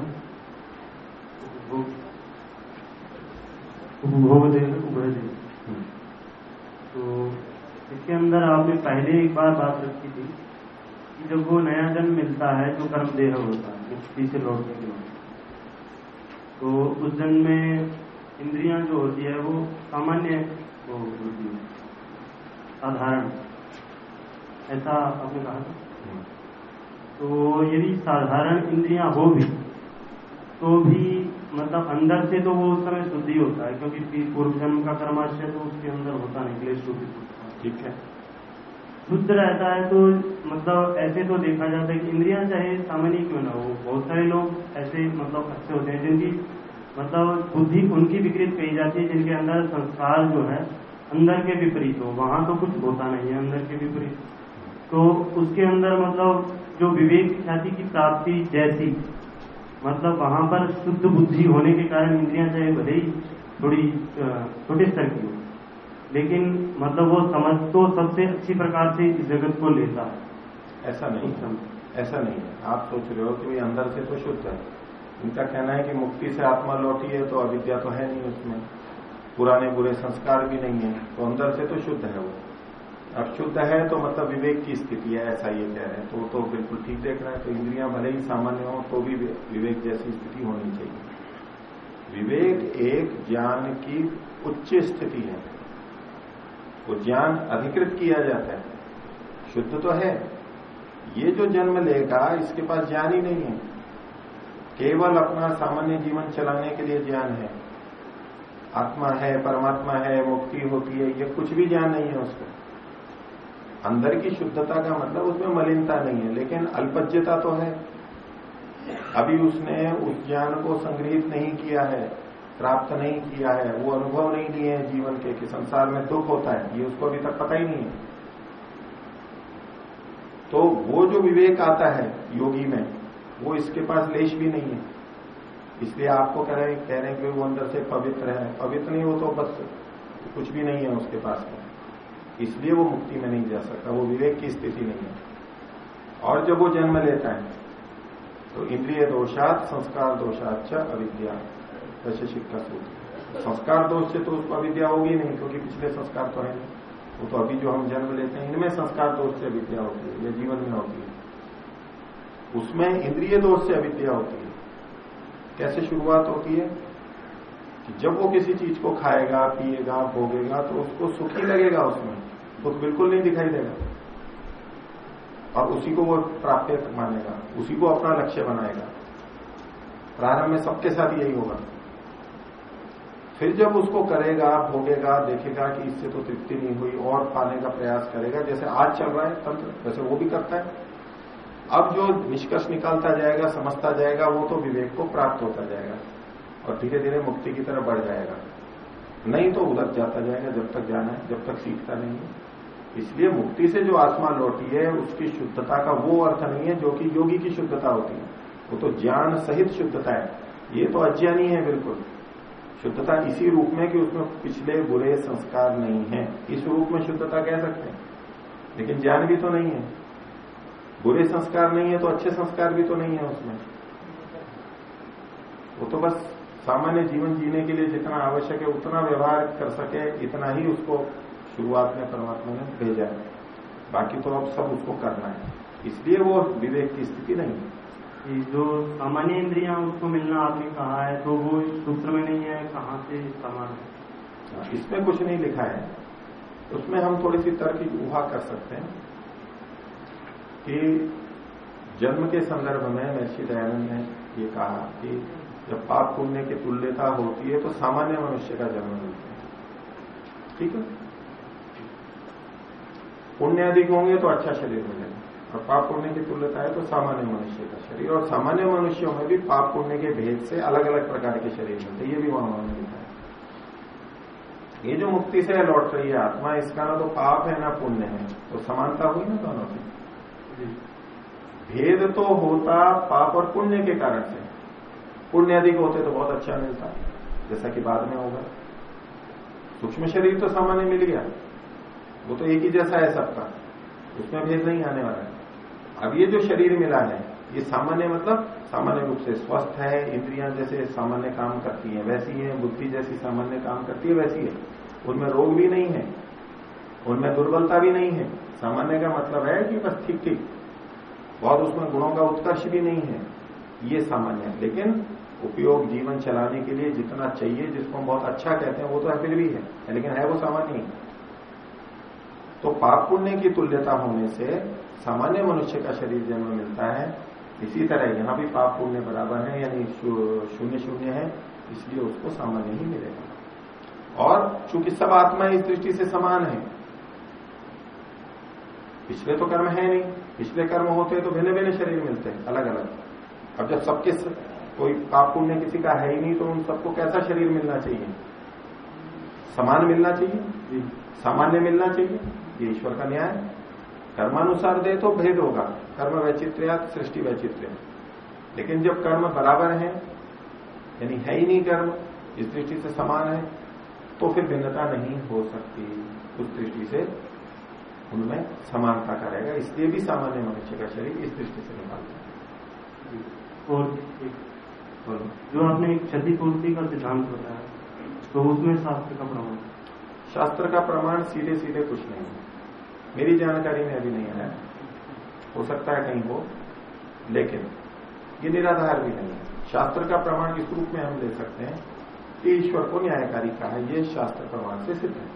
उपभोग देह उभय देह हम्म। तो इसके अंदर आपने पहले एक बार बात रखी थी कि जब वो नया जन्म मिलता है तो कर्म देह होता है मुक्ति से लौटने के बाद। तो उस जन्म में इंद्रियाँ जो होती है वो सामान्य वो होती है। साधारण। ऐसा आपने कहा था? हम्म। तो यदि साधारण इंद्रियाँ हो भी तो भी मतलब अंदर से तो वो उस समय शुद्धि होता है क्योंकि पूर्व जन्म का कर्माशय तो उसके अंदर होता नहीं क्लेश शुद्धि ठीक है। शुद्ध रहता है तो मतलब ऐसे तो देखा जाता है कि इंद्रिया चाहे सामान्य क्यों ना हो, बहुत सारे लोग ऐसे मतलब अच्छे होते हैं, जिनकी मतलब बुद्धि उनकी विकृत कही जाती है, जिनके अंदर संस्कार जो है, अंदर के विपरीत हो, वहाँ तो कुछ होता नहीं है अंदर के विपरीत। तो उसके अंदर मतलब जो विवेक ख्याति की प्राप्ति जैसी मतलब वहाँ पर शुद्ध बुद्धि होने के कारण इंद्रिया चाहे भले ही थोड़ी छोटे स्तर की हो लेकिन मतलब वो समझ तो सबसे अच्छी प्रकार से इस जगत को लेता है। ऐसा नहीं ऐसा नहीं है। आप सोच रहे हो कि भाई अंदर से तो शुद्ध है। इनका कहना है कि मुक्ति से आत्मा लौटी है तो अविद्या तो है नहीं उसमें। पुराने बुरे संस्कार भी नहीं है तो अंदर से तो शुद्ध है वो। अब शुद्ध है तो मतलब विवेक की स्थिति है ऐसा ये कह रहे हैं। तो तो बिल्कुल ठीक देख रहे हैं तो इंद्रियाँ भले ही सामान्य हो तो भी विवेक जैसी स्थिति होनी चाहिए। विवेक एक ज्ञान की उच्च स्थिति है। वो ज्ञान अधिकृत किया जाता है। शुद्ध तो है। ये जो जन्म लेगा, इसके पास ज्ञान ही नहीं है। केवल अपना सामान्य जीवन चलाने के लिए ज्ञान है। आत्मा है, परमात्मा है, मुक्ति, होती है, ये कुछ भी ज्ञान नहीं है उसको। अंदर की शुद्धता का मतलब उसमें मलिनता नहीं है, लेकिन अल्पज्यता तो है। अभी उसने उस ज्ञान को संग्रहित नहीं किया है। प्राप्त नहीं किया है, वो अनुभव नहीं लिए हैं जीवन के, कि संसार में दुख होता है, ये उसको अभी तक पता ही नहीं है। तो वो जो विवेक आता है योगी में, वो इसके पास लेश भी नहीं है। इसलिए आपको कह रहे कह रहे हैं कि वो अंदर से पवित्र है। पवित्र नहीं हो तो बस कुछ भी नहीं है उसके पास। में इसलिए वो मुक्ति में नहीं जा सकता, वो विवेक की स्थिति नहीं है। और जब वो जन्म लेता है तो इंद्रिय दोषात, संस्कार दोषात अविद्या। वैशेषिक का सूत्र संस्कार दोष से तो उसको अविद्या होगी नहीं, क्योंकि पिछले संस्कार तो है नहीं। वो तो अभी जो हम जन्म लेते हैं, इनमें संस्कार दोष से अविद्या होती है, या जीवन में होती है। उसमें इंद्रिय दोष से अविद्या होती है। कैसे शुरुआत होती है? कि जब वो किसी चीज़ को खाएगा, पिएगा, भोगेगा तो उसको सुखी लगेगा उसमें। तो बिल्कुल नहीं दिखाई देगा। और उसी को वो प्राप्त मानेगा, उसी को अपना लक्ष्य बनाएगा। प्रारंभ में सबके साथ यही होगा। फिर जब उसको करेगा, भोगेगा, देखेगा कि इससे तो तृप्ति नहीं हुई और पाने का प्रयास करेगा, जैसे आज चल रहा है तंत्र, वैसे वो भी करता है। अब जो निष्कर्ष निकालता जाएगा, समझता जाएगा, वो तो विवेक को प्राप्त होता जाएगा और धीरे धीरे मुक्ति की तरफ़ बढ़ जाएगा। नहीं तो उधर जाता जाएगा जब तक जाना है, जब तक सीखता नहीं है। इसलिए मुक्ति से जो आत्मा लौटी है, उसकी शुद्धता का वो अर्थ नहीं है जो कि योगी की शुद्धता होती है। वो तो ज्ञान सहित शुद्धता है। ये तो अज्ञानी है बिल्कुल। शुद्धता इसी रूप में कि उसमें पिछले बुरे संस्कार नहीं है। इस रूप में शुद्धता कह सकते हैं। लेकिन ज्ञान भी तो नहीं है। बुरे संस्कार नहीं है तो अच्छे संस्कार भी तो नहीं है उसमें। वो तो बस सामान्य जीवन जीने के लिए जितना आवश्यक है, उतना व्यवहार कर सके, इतना ही उसको शुरुआत में परमात्मा ने भेजा है। बाकी तो अब सब उसको करना है। इसलिए वो विवेक की स्थिति नहीं है। जो सामान्य इंद्रियाँ उसको मिलना आपने कहा है तो वो सूत्र में नहीं है कहाँ से समान है? हाँ, इसमें कुछ नहीं लिखा है। उसमें हम थोड़ी सी तर्क की ऊहा कर सकते हैं कि जन्म के संदर्भ में महर्षि दयानंद ने ये कहा कि जब पाप पुण्य की तुल्यता होती है तो सामान्य मनुष्य का जन्म मिलता है। ठीक है? पुण्य अधिक होंगे तो अच्छा शरीर मिलेगा। और पाप पुण्य की तुल्यता है तो सामान्य मनुष्य का शरीर और सामान्य मनुष्यों में भी पाप पुण्य के भेद से अलग अलग प्रकार के शरीर मिलते ये भी वहाँ उन्होंने लिखा है। ये जो मुक्ति से लौट रही है आत्मा इसका ना तो पाप है ना पुण्य है। तो समानता हुई ना दोनों की? भेद तो होता पाप और पुण्य के कारण से। पुण्य अधिक होते तो बहुत अच्छा मिलता जैसा कि बाद में होगा। सूक्ष्म शरीर तो सामान्य मिल गया। वो तो एक ही जैसा है सबका। उसमें भेद नहीं आने वाला है। अब ये जो शरीर मिला है, ये सामान्य मतलब सामान्य रूप से स्वस्थ है, इंद्रियाँ जैसे सामान्य काम करती हैं, वैसी है, बुद्धि जैसी सामान्य काम करती है, वैसी है। उनमें रोग भी नहीं है, उनमें दुर्बलता भी नहीं है। सामान्य का मतलब है कि बस ठीक ठीक बहुत उसमें गुणों का उत्कर्ष भी नहीं है। ये सामान्य है, लेकिन उपयोग जीवन चलाने के लिए जितना चाहिए, जिसको हम बहुत अच्छा कहते हैं, वो तो है फिर भी है, लेकिन है वो सामान्य ही। तो पाप पुण्य की तुल्यता होने से सामान्य मनुष्य का शरीर जन्म मिलता है। इसी तरह यहाँ भी पाप पुण्य बराबर है, यानी शून्य शून्य है, इसलिए उसको सामान्य ही मिलेगा। और चूँकि सब आत्मा इस दृष्टि से समान है, पिछले तो कर्म है नहीं, पिछले कर्म होते हैं तो भिन्न भिन्न शरीर मिलते हैं अलग अलग अब जब सबके कोई पाप पुण्य किसी का है ही नहीं तो उन सबको कैसा शरीर मिलना चाहिए? समान मिलना चाहिए? सामान्य मिलना चाहिए। ये ईश्वर का न्याय कर्मानुसार दे तो भेद होगा। कर्म वैचित्र या सृष्टि वैचित्र लेकिन जब कर्म बराबर है यानी है ही नहीं कर्म इस दृष्टि से समान है तो फिर भिन्नता नहीं हो सकती। उस दृष्टि से उनमें समानता का रहेगा। इसलिए भी सामान्य मनुष्य का शरीर इस दृष्टि से निकालता है। और जो आपने क्षतिपूर्ति का सिद्धांत बताया तो उसमें शास्त्र का प्रमाण? शास्त्र का प्रमाण सीधे सीधे कुछ नहीं है। मेरी जानकारी में अभी नहीं है। हो सकता है कहीं हो, लेकिन ये निराधार भी नहीं है। शास्त्र का प्रमाण इस रूप में हम ले सकते हैं? कि ईश्वर को न्यायकारी कहा ये शास्त्र प्रमाण से सिद्ध है।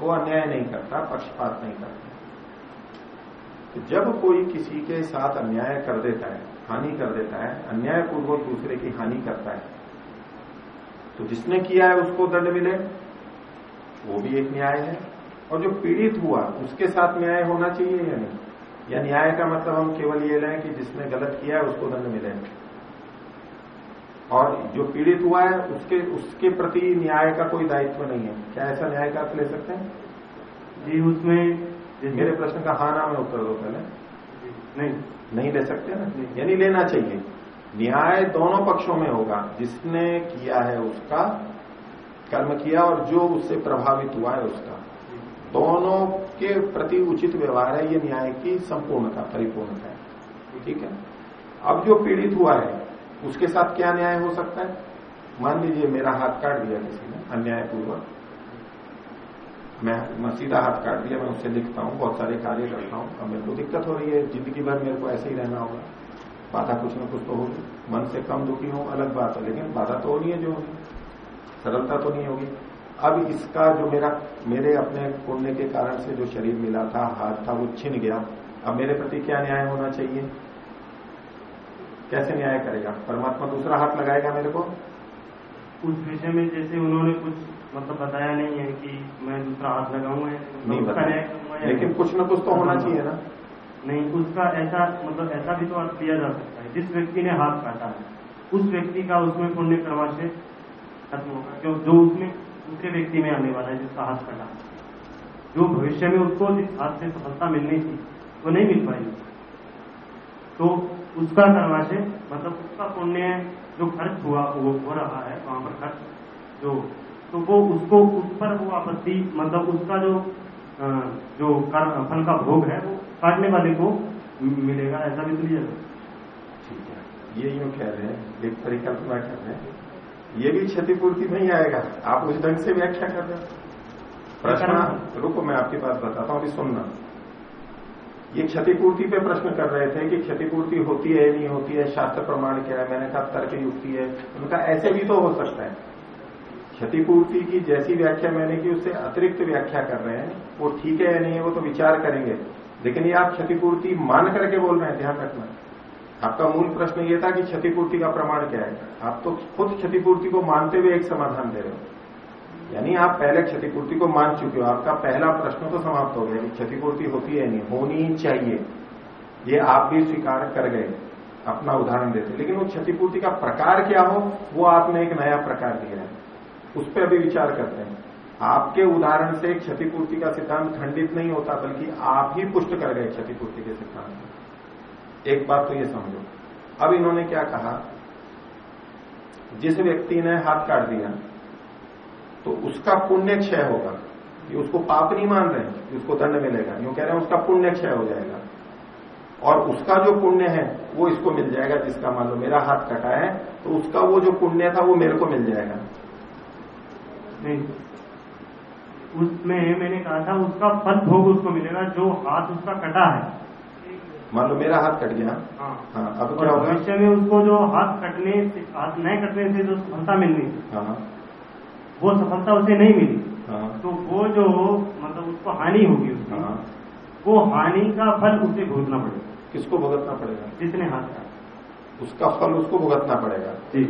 वो अन्याय नहीं करता, पक्षपात नहीं करता। तो जब कोई किसी के साथ अन्याय कर देता है, हानि कर देता है अन्याय पूर्वक दूसरे की हानि करता है तो जिसने किया है उसको दंड मिले, वो भी एक न्याय है। और जो पीड़ित हुआ उसके साथ न्याय होना चाहिए या नहीं? या न्याय का मतलब हम केवल ये लें कि जिसने गलत किया है उसको दंड मिले? और जो पीड़ित हुआ है उसके उसके प्रति न्याय का कोई दायित्व नहीं है। क्या ऐसा न्याय का ले सकते हैं? जी उसमें मेरे प्रश्न का हाँ नाम में उत्तर दो पहले। नहीं नहीं ले सकते ना? यानी लेना चाहिए। न्याय दोनों पक्षों में होगा। जिसने किया है उसका कर्म किया और जो उससे प्रभावित हुआ है उसका। दोनों के प्रति उचित व्यवहार है ये न्याय की संपूर्णता परिपूर्णता है। ठीक है? अब जो पीड़ित हुआ है उसके साथ क्या न्याय हो सकता है? मान लीजिए मेरा हाथ काट दिया किसी ने अन्यायपूर्वक। मैं, मैं सीधा हाथ काट दिया मैं उससे लिखता हूँ बहुत सारे कार्य करता हूँ अब मेरे को दिक्कत हो रही है ज़िंदगी भर मेरे को ऐसे ही रहना होगा। बाधा कुछ ना कुछ तो होगी। मन से कम दुखी हो अलग बात है लेकिन बाधा तो होनी है जो सरलता तो नहीं होगी। अब इसका जो मेरा मेरे अपने पुण्य के कारण से जो शरीर मिला था हाथ था वो छिन गया। अब मेरे प्रति क्या न्याय होना चाहिए? कैसे न्याय करेगा? परमात्मा दूसरा हाथ लगाएगा मेरे को? उस विषय में जैसे उन्होंने कुछ मतलब बताया नहीं है कि मैं दूसरा हाथ लगाऊँगा नहीं बताया। लेकिन कुछ ना कुछ तो होना चाहिए ना। नहीं उसका ऐसा मतलब ऐसा भी तो अर्थ किया जा सकता है। जिस व्यक्ति ने हाथ काटा है उस व्यक्ति का उसमें पुण्य कर्मा से खत्म होगा क्यों? जो उसमें दूसरे व्यक्ति में आने वाला है, जिसका हाथ काटा जो भविष्य में उसको जिस हाथ से सफलता मिलनी थी वो नहीं मिल पाएगी। तो उसका से मतलब उसका पुण्य जो खर्च हुआ, वो हो रहा है, वहाँ पर खर्च, जो तो वो उसको, उस पर वो आपत्ति मतलब उसका जो जो फल का भोग है, वो काटने वाले को मिलेगा, ऐसा भी तो ठीक है। ये यूँ कह रहे हैं, एक परिकल्पना कर रहे हैं। ये भी क्षतिपूर्ति नहीं आएगा। आप उस ढंग से व्याख्या कर रहे हो। प्रश्न रुको मैं आपके पास बताता हूँ अभी सुनना। ये क्षतिपूर्ति पे प्रश्न कर रहे थे कि क्षतिपूर्ति होती है नहीं होती है शास्त्र प्रमाण क्या है मैंने कहा तर्क युक्ति है? उनका ऐसे भी तो हो सकता है। क्षतिपूर्ति की जैसी व्याख्या मैंने की उससे अतिरिक्त व्याख्या कर रहे हैं वो ठीक है या नहीं है वो तो विचार करेंगे। लेकिन ये आप क्षतिपूर्ति मान करके बोल रहे हैं ध्यान रखना। आपका मूल प्रश्न ये था कि क्षतिपूर्ति का प्रमाण क्या है? आप तो खुद क्षतिपूर्ति को मानते हुए एक समाधान दे रहे हो। यानी आप पहले क्षतिपूर्ति को मान चुके हो। आपका पहला प्रश्न तो समाप्त हो गया कि क्षतिपूर्ति होती है नहीं? होनी चाहिए। ये आप भी स्वीकार कर गए। अपना उदाहरण देते। लेकिन वो क्षतिपूर्ति का प्रकार क्या हो, वो आपने एक नया प्रकार दिया है। उस पर अभी विचार करते हैं। आपके उदाहरण से क्षतिपूर्ति का सिद्धांत खंडित नहीं होता, बल्कि आप ही पुष्ट कर गए क्षतिपूर्ति के सिद्धांत। एक बात तो ये समझो। अब इन्होंने क्या कहा? जिस व्यक्ति ने हाथ काट दिया तो उसका पुण्य क्षय होगा। ये उसको पाप नहीं मान रहे उसको दंड मिलेगा। यूँ कह रहे हैं, उसका पुण्य क्षय हो जाएगा। और उसका जो पुण्य है, वो इसको मिल जाएगा। जिसका मान लो मेरा हाथ कटा है तो उसका वो जो पुण्य था, वो मेरे को मिल जाएगा। नहीं? उसमें मैंने कहा था, उसका फल भोग उसको मिलेगा, जो हाथ उसका कटा है। मान लो मेरा हाथ कट गया। हाँ। हाँ अब क्या होगा? भविष्य में उसको जो हाथ कटने से हाथ नहीं कटने से जो सफलता मिलनी हाँ। वो सफलता उसे नहीं मिली। हाँ। तो वो जो मतलब उसको हानि होगी उसकी। हाँ। वो हानि का फल उसे भोगना पड़ेगा। किसको भुगतना पड़ेगा? जिसने हाथ का उसका फल उसको भुगतना पड़ेगा। जी।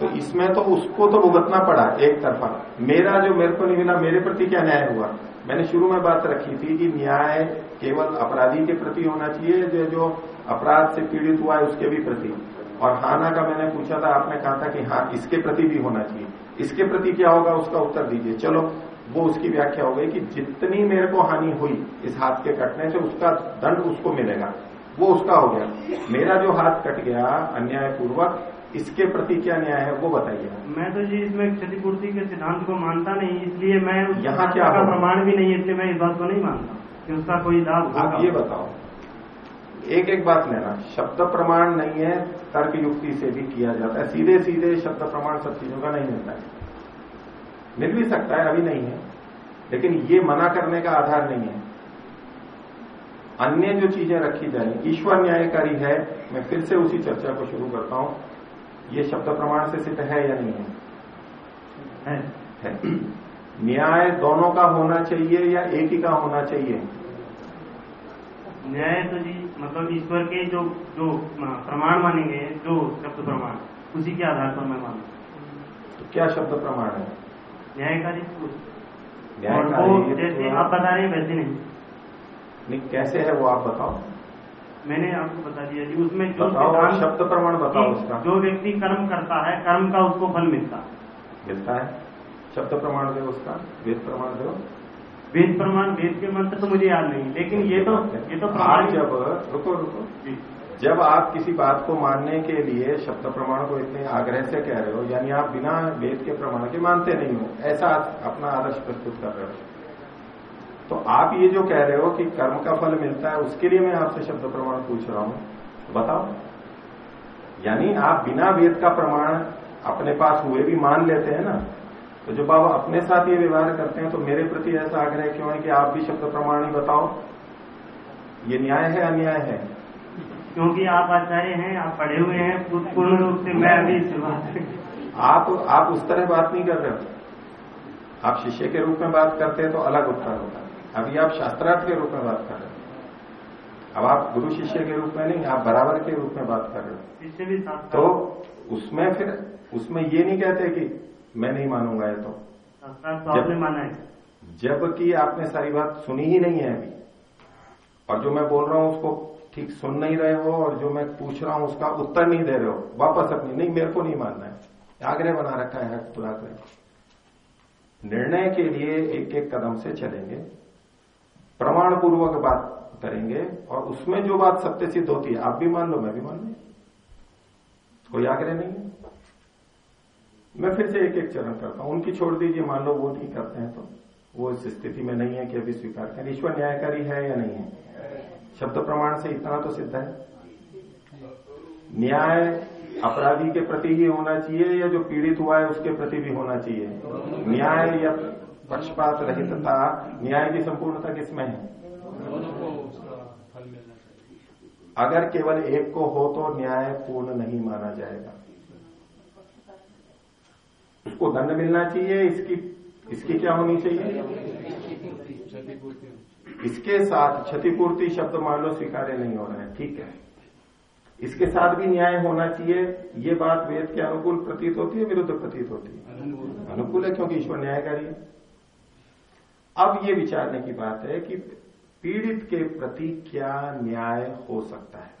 तो इसमें तो उसको तो भुगतना पड़ा एक तरफा। मेरा जो मेरे को नहीं मिला, मेरे प्रति क्या न्याय हुआ? मैंने शुरू में बात रखी थी कि न्याय केवल अपराधी के प्रति होना चाहिए, जो जो अपराध से पीड़ित हुआ है उसके भी प्रति। और हाना का मैंने पूछा था, आपने कहा था कि हाँ इसके प्रति भी होना चाहिए। इसके प्रति क्या होगा, उसका उत्तर दीजिए। चलो, वो उसकी व्याख्या हो गई कि जितनी मेरे को हानि हुई इस हाथ के कटने से, उसका दंड उसको मिलेगा। वो उसका हो गया। मेरा जो हाथ कट गया अन्याय पूर्वक इसके प्रति क्या न्याय है वो बताइए। मैं तो जी इसमें क्षतिपूर्ति के सिद्धांत को मानता नहीं इसलिए मैं यहाँ क्या का प्रमाण भी नहीं है इसलिए मैं इस बात को नहीं मानता कि उसका कोई लाभ आप ये बताओ। एक एक बात लेना शब्द प्रमाण नहीं है तर्क युक्ति से भी किया जाता है। सीधे सीधे शब्द प्रमाण सब चीज़ों का नहीं मिलता है। मिल भी सकता है अभी नहीं है लेकिन ये मना करने का आधार नहीं है। अन्य जो चीज़ें रखी जाए ईश्वर न्यायकारी है मैं फिर से उसी चर्चा को शुरू करता हूँ। ये शब्द प्रमाण से सिद्ध है या नहीं है? है है। न्याय दोनों का होना चाहिए या एक ही का होना चाहिए? न्याय तो जी मतलब ईश्वर के जो जो प्रमाण मानेंगे जो शब्द प्रमाण उसी के आधार पर मैं मानूँगा तो क्या शब्द प्रमाण है? न्यायकारी? न्यायकारी जैसे आप बता रहे हैं वैसे नहीं। नहीं कैसे है वो आप बताओ। मैंने आपको बता दिया जी उसमें जो शब्द प्रमाण बताओ उसका। जो व्यक्ति कर्म करता है कर्म का उसको फल मिलता है। मिलता है। शब्द प्रमाण दो उसका वेद प्रमाण दो। वेद प्रमाण वेद के मंत्र तो मुझे याद नहीं लेकिन ये तो ये तो प्रमाण जब रुको रुको। जी। जब आप किसी बात को मानने के लिए शब्द प्रमाण को इतने आग्रह से कह रहे हो यानी आप बिना वेद के प्रमाण के मानते नहीं हो ऐसा अपना आदर्श प्रस्तुत कर रहे हो। तो आप ये जो कह रहे हो कि कर्म का फल मिलता है उसके लिए मैं आपसे शब्द प्रमाण पूछ रहा हूँ। बताओ। यानी आप बिना वेद का प्रमाण अपने पास हुए भी मान लेते हैं ना? तो जो बाबा अपने साथ ये व्यवहार करते हैं तो मेरे प्रति ऐसा आग्रह क्यों है कि आप भी शब्द प्रमाण ही बताओ? ये न्याय है अन्याय है? क्योंकि आप आचार्य हैं आप पढ़े हुए हैं पूर्ण रूप से मैं अभी आप आप उस तरह बात नहीं कर रहे हो। आप शिष्य के रूप में बात करते हैं तो अलग उत्तर होता है। अभी आप शास्त्रार्थ के रूप में बात कर रहे हो। अब आप गुरु शिष्य के रूप में नहीं आप बराबर के रूप में बात कर रहे हो। तो उसमें फिर उसमें ये नहीं कहते कि मैं नहीं मानूँगा ये तो। तो आपने माना है। जबकि आपने सारी बात सुनी ही नहीं है अभी। और जो मैं बोल रहा हूँ उसको ठीक सुन नहीं रहे हो और जो मैं पूछ रहा हूँ उसका उत्तर नहीं दे रहे हो। वापस अपनी नहीं मेरे को नहीं मानना है। आग्रह बना रखा है दुराग्रह निर्णय के लिए एक एक कदम से चलेंगे। प्रमाण पूर्वक बात करेंगे और उसमें जो बात सत्य सिद्ध होती है, आप भी मान लो, मैं भी मान लू। कोई आग्रह नहीं है? मैं फिर से एक एक चरण करता हूँ। उनकी छोड़ दीजिए, मान लो वो नहीं करते हैं तो वो इस स्थिति में नहीं है कि अभी स्वीकार करें। ईश्वर न्यायकारी है या नहीं है? शब्द प्रमाण से इतना तो सिद्ध है। न्याय अपराधी के प्रति ही होना चाहिए या जो पीड़ित हुआ है उसके प्रति भी होना चाहिए? न्याय या पक्षपात रहितता न्याय की संपूर्णता किसमें है? अगर केवल एक को हो तो न्याय पूर्ण नहीं माना जाएगा। उसको दंड मिलना चाहिए इसकी इसकी क्या होनी चाहिए? क्षतिपूर्ति इसके साथ क्षतिपूर्ति शब्द मान लो स्वीकार्य नहीं हो रहे हैं ठीक है। इसके साथ भी न्याय होना चाहिए ये बात वेद के अनुकूल प्रतीत होती है विरुद्ध प्रतीत होती है? अनुकूल। अनुकूल है क्योंकि ईश्वर न्यायकारी है। अब ये विचारने की बात है कि पीड़ित के प्रति क्या न्याय हो सकता है?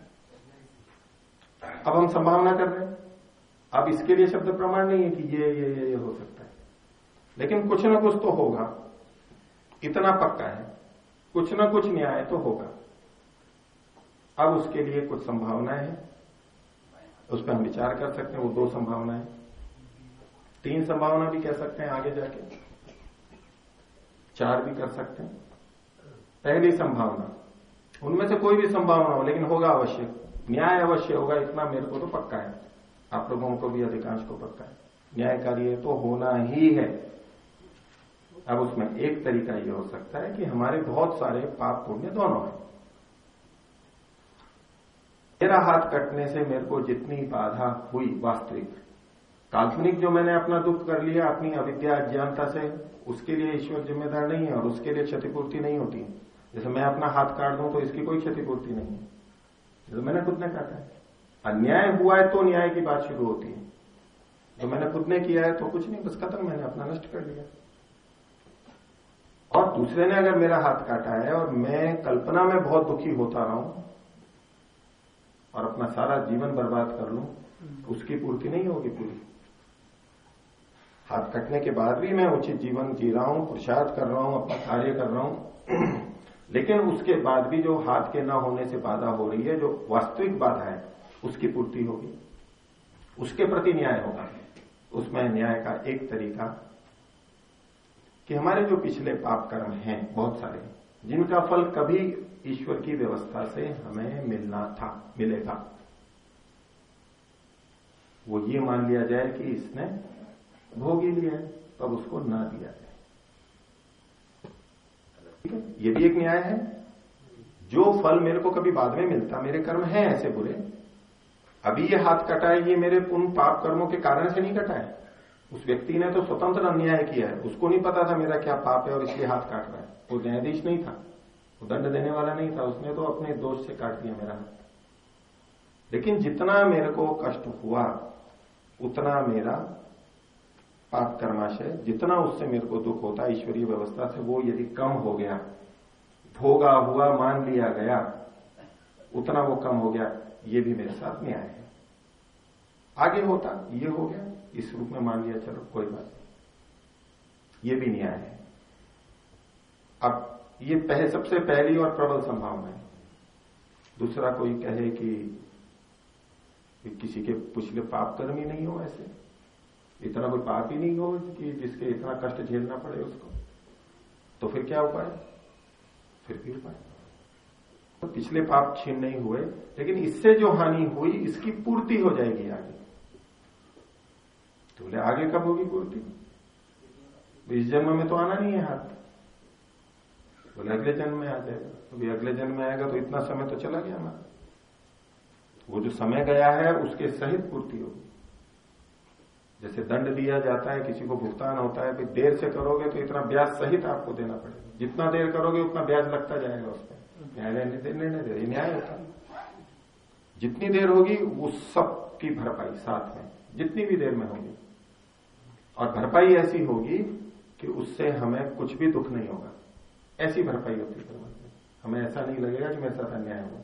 अब हम संभावना कर रहे हैं। अब इसके लिए शब्द प्रमाण नहीं है कि ये ये ये, ये हो सकता है। लेकिन कुछ ना कुछ तो होगा। इतना पक्का है। कुछ ना कुछ न्याय तो होगा। अब उसके लिए कुछ संभावनाएँ हैं। उस पर हम विचार कर सकते हैं। वो दो संभावनाएँ तीन संभावना भी कह सकते हैं आगे जाके। चार भी कर सकते हैं। पहली संभावना। उनमें से कोई भी संभावना हो, लेकिन होगा अवश्य। न्याय अवश्य होगा, इतना मेरे को तो पक्का है। आप लोगों को भी, अधिकांश को पक्का है। न्यायकारी है तो होना ही है। अब उसमें एक तरीका यह हो सकता है कि हमारे बहुत सारे पाप पुण्य दोनों हैं। मेरा हाथ कटने से मेरे को जितनी बाधा हुई वास्तविक काल्पनिक जो मैंने अपना दुख कर लिया अपनी अविद्या अज्ञानता से, उसके लिए ईश्वर जिम्मेदार नहीं है और उसके लिए क्षतिपूर्ति नहीं होती। जैसे मैं अपना हाथ काट दूँ तो इसकी कोई क्षतिपूर्ति नहीं है। जैसे मैंने खुद ने काटा है। अन्याय हुआ है तो न्याय की बात शुरू होती है। तो मैंने खुद ने किया है तो कुछ नहीं, बस खत्म मैंने अपना नष्ट कर लिया। और दूसरे ने अगर मेरा हाथ काटा है और मैं कल्पना में बहुत दुखी होता रहा हूँ और अपना सारा जीवन बर्बाद कर लूँ तो उसकी पूर्ति नहीं होगी पूरी। हाथ कटने के बाद भी मैं उचित जीवन जी रहा हूँ, पुरुषार्थ कर रहा हूँ, अपना कार्य कर रहा हूँ। लेकिन उसके बाद भी जो हाथ के न होने से बाधा हो रही है, जो वास्तविक बाधा है, उसकी पूर्ति होगी। उसके प्रति न्याय होगा। उसमें न्याय का एक तरीका कि हमारे जो पिछले पाप कर्म हैं, बहुत सारे, जिनका फल कभी ईश्वर की व्यवस्था से हमें मिलना था मिलेगा वो ये मान लिया जाए कि इसने भोग लिया है, तब उसको ना दिया जाए। ठीक है? ये भी एक न्याय है। जो फल मेरे को कभी बाद में मिलता, मेरे कर्म है ऐसे बुरे। अभी ये हाथ कटा है ये मेरे उन पाप कर्मों के कारण से नहीं कटा है उस व्यक्ति ने तो स्वतंत्र अन्याय किया है। उसको नहीं पता था मेरा क्या पाप है और इसलिए हाथ काट रहा है। वो न्यायाधीश नहीं था। वो दंड देने वाला नहीं था। उसने तो अपने दोष से काट दिया मेरा हाथ। लेकिन जितना मेरे को कष्ट हुआ, उतना मेरा पाप कर्माशय जितना उससे मेरे को दुख होता ईश्वरीय व्यवस्था से वो यदि कम हो गया भोगा हुआ मान लिया गया उतना वो कम हो गया ये भी मेरे साथ न्याय है। आगे होता ये हो गया इस रूप में मान लिया चलो कोई बात नहीं। ये भी न्याय है। अब ये पह, सबसे पहली और प्रबल संभावना है। दूसरा कोई कहे कि, कि किसी के पिछले पाप कर्म ही नहीं हो ऐसे। इतना कोई पाप ही नहीं हो कि जिसके इतना कष्ट झेलना पड़े उसको। तो फिर क्या उपाय? फिर भी उपाय। तो पिछले पाप छीन नहीं हुए, लेकिन इससे जो हानि हुई, इसकी पूर्ति हो जाएगी आगे। तो बोले, आगे कब होगी पूर्ति? इस जन्म में तो आना नहीं है हाथ। बोले, अगले जन्म में आ जाएगा। तो अगले जन्म में आएगा तो इतना समय तो चला गया हमारा। वो जो समय गया है, उसके सहित पूर्ति होगी। जैसे दंड दिया जाता है, किसी को भुगतान होता है भाई देर से करोगे तो इतना ब्याज सहित आपको देना पड़ेगा। जितना देर करोगे, उतना ब्याज लगता जाएगा उस पर। न्यायालय ने निर्णय दे न्याय होता है। जितनी देर होगी उस सब की भरपाई साथ में, जितनी भी देर में होगी। और भरपाई ऐसी होगी कि उससे हमें कुछ भी दुख नहीं होगा। ऐसी भरपाई होती है हमें ऐसा नहीं लगेगा कि मेरे साथ अन्याय हुआ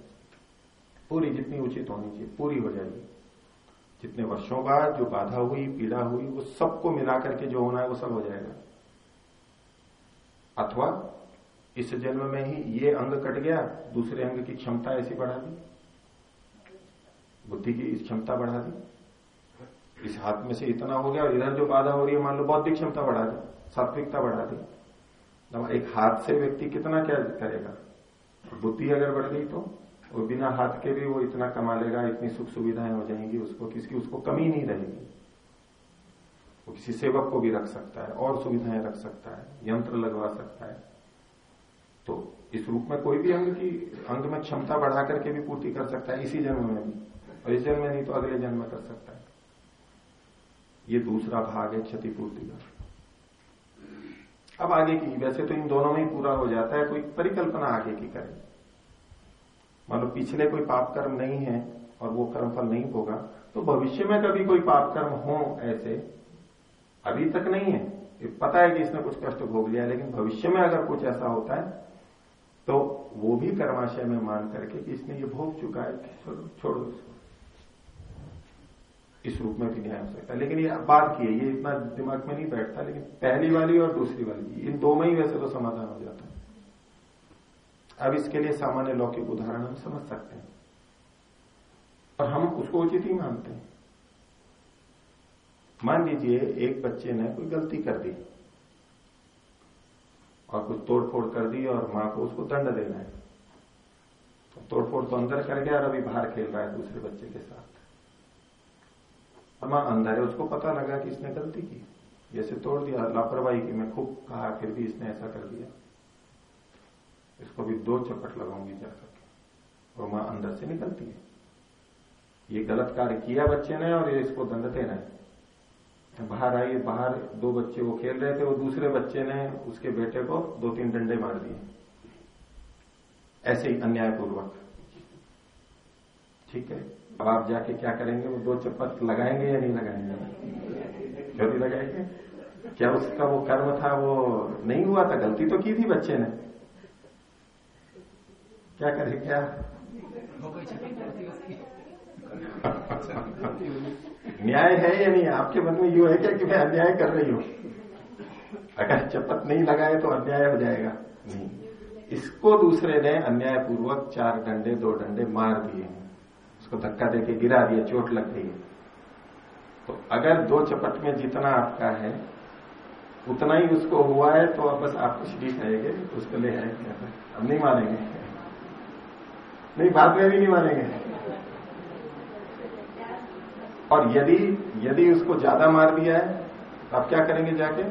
पूरी जितनी उचित होनी चाहिए, पूरी हो जाएगी। जितने वर्षों बाद जो बाधा हुई, पीड़ा हुई, वो सबको मिलाकर के जो होना है वो सब हो जाएगा। अथवा इस जन्म में ही ये अंग कट गया, दूसरे अंग की क्षमता ऐसी बढ़ा दी। बुद्धि की क्षमता बढ़ा दी। इस हाथ में से इतना हो गया और इधर जो बाधा हो रही है, मान लो बौद्धिक क्षमता बढ़ा दी, सात्विकता बढ़ा दी। एक हाथ से व्यक्ति कितना क्या करेगा? बुद्धि अगर बढ़ गई तो वो बिना हाथ के भी वो इतना कमा लेगा, इतनी सुख सुविधाएँ हो जाएँगी, उसको किसकी, उसको कमी नहीं रहेगी। वो किसी सेवक को भी रख सकता है, और सुविधाएँ रख सकता है, यंत्र लगवा सकता है। तो इस रूप में कोई भी अंग की, अंग में क्षमता बढ़ा करके भी पूर्ति कर सकता है, इसी जन्म में भी। और इस जन्म में नहीं तो अगले जन्म में कर सकता है। ये दूसरा भाग है क्षतिपूर्ति का। अब आगे की, वैसे तो इन दोनों में ही पूरा हो जाता है, कोई परिकल्पना आगे की करें। मान लो पिछले कोई पाप कर्म नहीं है और वो कर्म फल नहीं होगा तो भविष्य में कभी कोई पाप कर्म हो ऐसे अभी तक नहीं है। पता है कि इसने कुछ कष्ट भोग लिया, लेकिन भविष्य में अगर कुछ ऐसा होता है तो वो भी कर्माशय में मान करके कि इसने ये भोग चुका है, छोड़ो इसको। इस रूप में भी न्याय हो सकता है। लेकिन ये बात की है, ये इतना दिमाग में नहीं बैठता, लेकिन पहली वाली और दूसरी वाली। इन दो में ही वैसे तो समाधान हो जाता है। अब इसके लिए सामान्य लौकिक उदाहरण हम समझ सकते हैं। और हम उसको उचित ही मानते हैं। मान लीजिए एक बच्चे ने कोई गलती कर दी और कुछ तोड़फोड़ कर दी और माँ को उसको दंड देना है। तो तोड़फोड़ तो अंदर कर गया और अभी बाहर खेल रहा है दूसरे बच्चे के साथ। और माँ अंदर है, उसको पता लगा कि इसने गलती की। जैसे तोड़ दिया, लापरवाही की मैं खूब कहा, फिर भी इसने ऐसा कर दिया। इसको भी दो चपट लगाऊँगी जाकर के और माँ अंदर से निकलती है। ये गलत कार्य किया बच्चे ने और ये इसको दंड देना है। बाहर आई, बाहर दो बच्चे वो खेल रहे थे, वो दूसरे बच्चे ने उसके बेटे को दो तीन डंडे मार दिए। ऐसे ही अन्यायपूर्वक। ठीक है? अब आप जाके क्या करेंगे? वो दो चप्पत लगाएँगे या नहीं लगाएँगे? क्यों नहीं लगाएँगे? क्या उसका वो कर्म था, वो नहीं हुआ था? गलती तो की थी बच्चे ने। क्या करें क्या? न्याय है या नहीं? आपके मन में यू है क्या कि मैं अन्याय कर रही हूँ? अगर चपत नहीं लगाए तो अन्याय हो जाएगा। नहीं। इसको दूसरे ने अन्यायपूर्वक चार डंडे, दो डंडे मार दिए। उसको धक्का देके गिरा दिया, चोट लग गई। तो अगर दो चपट में जितना आपका है, उतना ही उसको हुआ है तो अब बस आप कुछ भी कहेंगे उसको ले आएँगे अब नहीं मानेंगे। नहीं, बाद में भी नहीं मानेंगे। और यदि यदि उसको ज़्यादा मार दिया है तो आप क्या करेंगे जाके?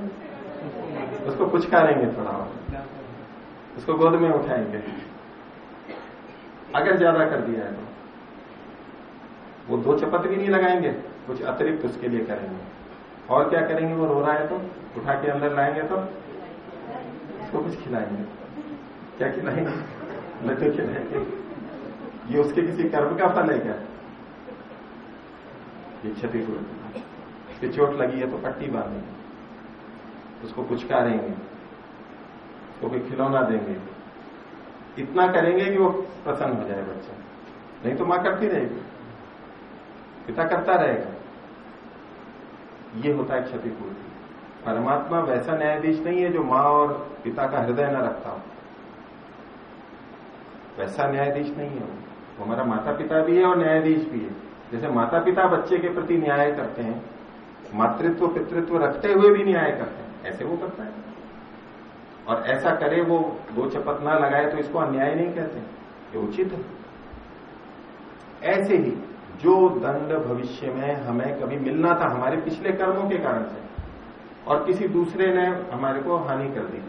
उसको कुछ करेंगे थोड़ा और। उसको गोद में उठाएँगे। अगर ज़्यादा कर दिया है तो। वो दो चपत भी नहीं लगाएँगे, कुछ अतिरिक्त उसके लिए करेंगे। और क्या करेंगे, वो रो रहा है तो उठा के अंदर लाएँगे तो उसको कुछ खिलाएँगे। क्या खिलाएँगे? लड्डू खिलाएँगे। ये उसके किसी कर्म का फल है क्या? ये क्षतिपूर्ति इसकी चोट लगी है तो पट्टी बांधेंगे। उसको कुछ करेंगे उसको कोई खिलौना देंगे। इतना करेंगे कि वो प्रसन्न हो जाए बच्चा। नहीं तो माँ करती रहेगी। पिता करता रहेगा। ये होता है क्षतिपूर्ति। परमात्मा वैसा न्यायाधीश नहीं है जो माँ और पिता का हृदय न रखता हो। वैसा न्यायाधीश नहीं है वो। हमारा माता पिता भी है और न्यायाधीश भी है। जैसे माता पिता बच्चे के प्रति न्याय करते हैं, मातृत्व, पितृत्व रखते हुए भी न्याय करते हैं, ऐसे वो करता है। और ऐसा करे, वो दो चपत ना लगाए तो इसको अन्याय नहीं कहते ये उचित है। ऐसे ही, जो दंड भविष्य में हमें कभी मिलना था, हमारे पिछले कर्मों के कारण से, और किसी दूसरे ने हमारे को हानि कर दी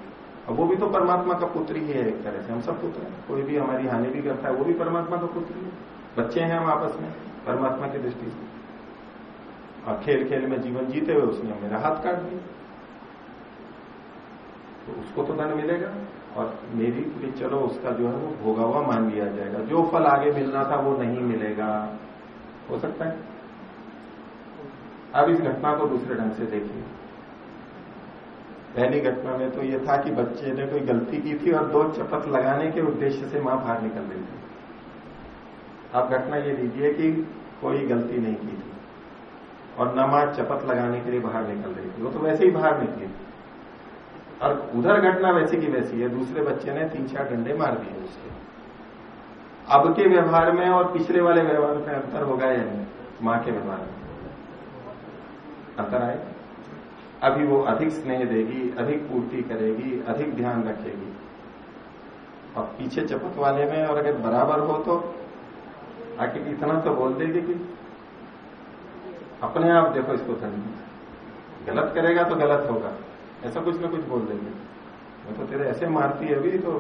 अब वो भी तो परमात्मा का पुत्र ही है एक तरह से। हम सब पुत्र हैं। कोई भी हमारी हानि भी करता है, वो भी परमात्मा का पुत्र ही। है बच्चे हैं हम आपस में, परमात्मा की दृष्टि से। और खेल खेल में जीवन जीते हुए उसने मेरा हाथ काट दिया। तो उसको तो दंड मिलेगा। और मेरी भी चलो, उसका जो है वो भोगा हुआ मान लिया जाएगा। जो फल आगे मिलना था वो नहीं मिलेगा। हो सकता है? अब इस घटना को दूसरे ढंग से देखिए। पहली घटना में तो ये था कि बच्चे ने कोई गलती की थी और दो चपत लगाने के उद्देश्य से माँ बाहर निकल रही थी। आप घटना ये लीजिए कि कोई गलती नहीं की थी और न माँ चपत लगाने के लिए बाहर निकल रही थी। वो तो वैसे ही बाहर निकली और उधर घटना वैसी की वैसी है, दूसरे बच्चे ने तीन चार डंडे मार दिए उसके। अब के व्यवहार में और पिछले वाले व्यवहार में अंतर होगा या नहीं? माँ के व्यवहार में। अंतर आए अभी वो अधिक स्नेह देगी, अधिक पूर्ति करेगी, अधिक ध्यान रखेगी। और पीछे चपत वाले में और अगर बराबर हो तो आखिर इतना तो बोल देगी कि अपने आप देखो इसको धन गलत करेगा तो गलत होगा। ऐसा कुछ ना कुछ बोल देंगे। मैं तो तेरे ऐसे मारती है अभी तो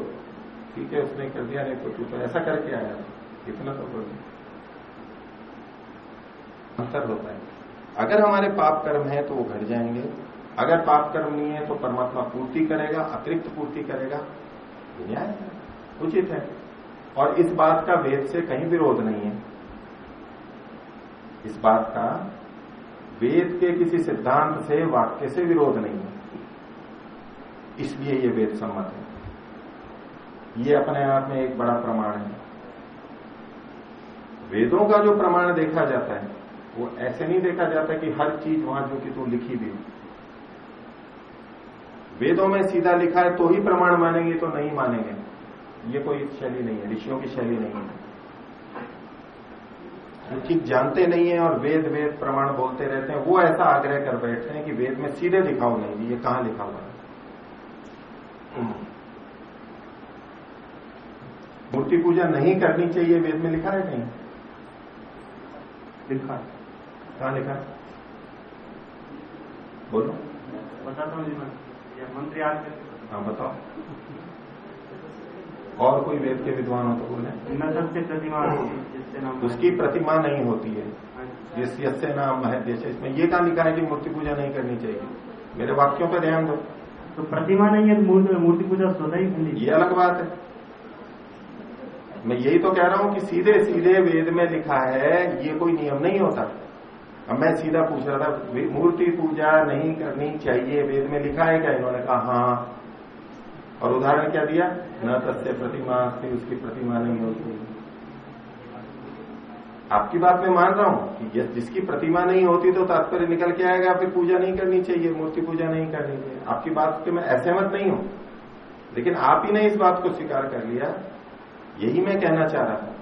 ठीक है, उसने कर दिया, नहीं तो तू तो ऐसा करके आया। इतना तो बोल अंतर होता है। अगर हमारे पाप कर्म है तो वो घट जाएँगे। अगर पाप कर्म नहीं है तो परमात्मा पूर्ति करेगा, अतिरिक्त पूर्ति करेगा। न्याय उचित है। और इस बात का वेद से कहीं विरोध नहीं है। इस बात का वेद के किसी सिद्धांत से, वाक्य से विरोध नहीं है। इसलिए ये वेद सम्मत है। ये अपने आप में एक बड़ा प्रमाण है। वेदों का जो प्रमाण देखा जाता है, वो ऐसे नहीं देखा जाता कि हर चीज़ वहाँ जो कि तू लिखी भी वेदों में सीधा लिखा है तो ही प्रमाण मानेंगे तो नहीं मानेंगे। ये कोई शैली नहीं है, ऋषियों की शैली नहीं है। जो चीज़ जानते नहीं है और वेद वेद प्रमाण बोलते रहते हैं, वो ऐसा आग्रह कर बैठते हैं कि वेद में सीधे दिखाओ नहीं ये कहाँ लिखा हुआ है? मूर्ति पूजा नहीं करनी चाहिए, वेद में लिखा है कहीं लिखा कहा लिखा बोलो। बताता हूँ जी मैं। मंत्र याद हाँ बताओ। और कोई वेद के विद्वान हो तो बोले। न सबसे प्रतिमा जिससे नाम उसकी प्रतिमा नहीं होती है। हाँ जिस यसे नाम है जैसे इसमें ये कहा लिखा है कि मूर्ति पूजा नहीं करनी चाहिए। मेरे वाक्यों पर ध्यान दो। तो प्रतिमा नहीं है तो मूर्ति मूर्ति पूजा स्वतः ही खंडित ये अलग बात है। मैं यही तो कह रहा हूँ कि सीधे सीधे वेद में लिखा है ये कोई नियम नहीं होता। अब मैं सीधा पूछ रहा था मूर्ति पूजा नहीं करनी चाहिए, वेद में लिखा है क्या? इन्होंने कहा हाँ। और उदाहरण क्या दिया? न तस्य प्रतिमा से उसकी प्रतिमा नहीं होती। आपकी बात मैं मान रहा हूँ कि जिसकी प्रतिमा नहीं होती तो तात्पर्य निकल के आएगा फिर पूजा नहीं करनी चाहिए, मूर्ति पूजा नहीं करनी चाहिए। आपकी बात पे मैं असहमत नहीं हूँ। लेकिन आप ही ने इस बात को स्वीकार कर लिया। यही मैं कहना चाह रहा था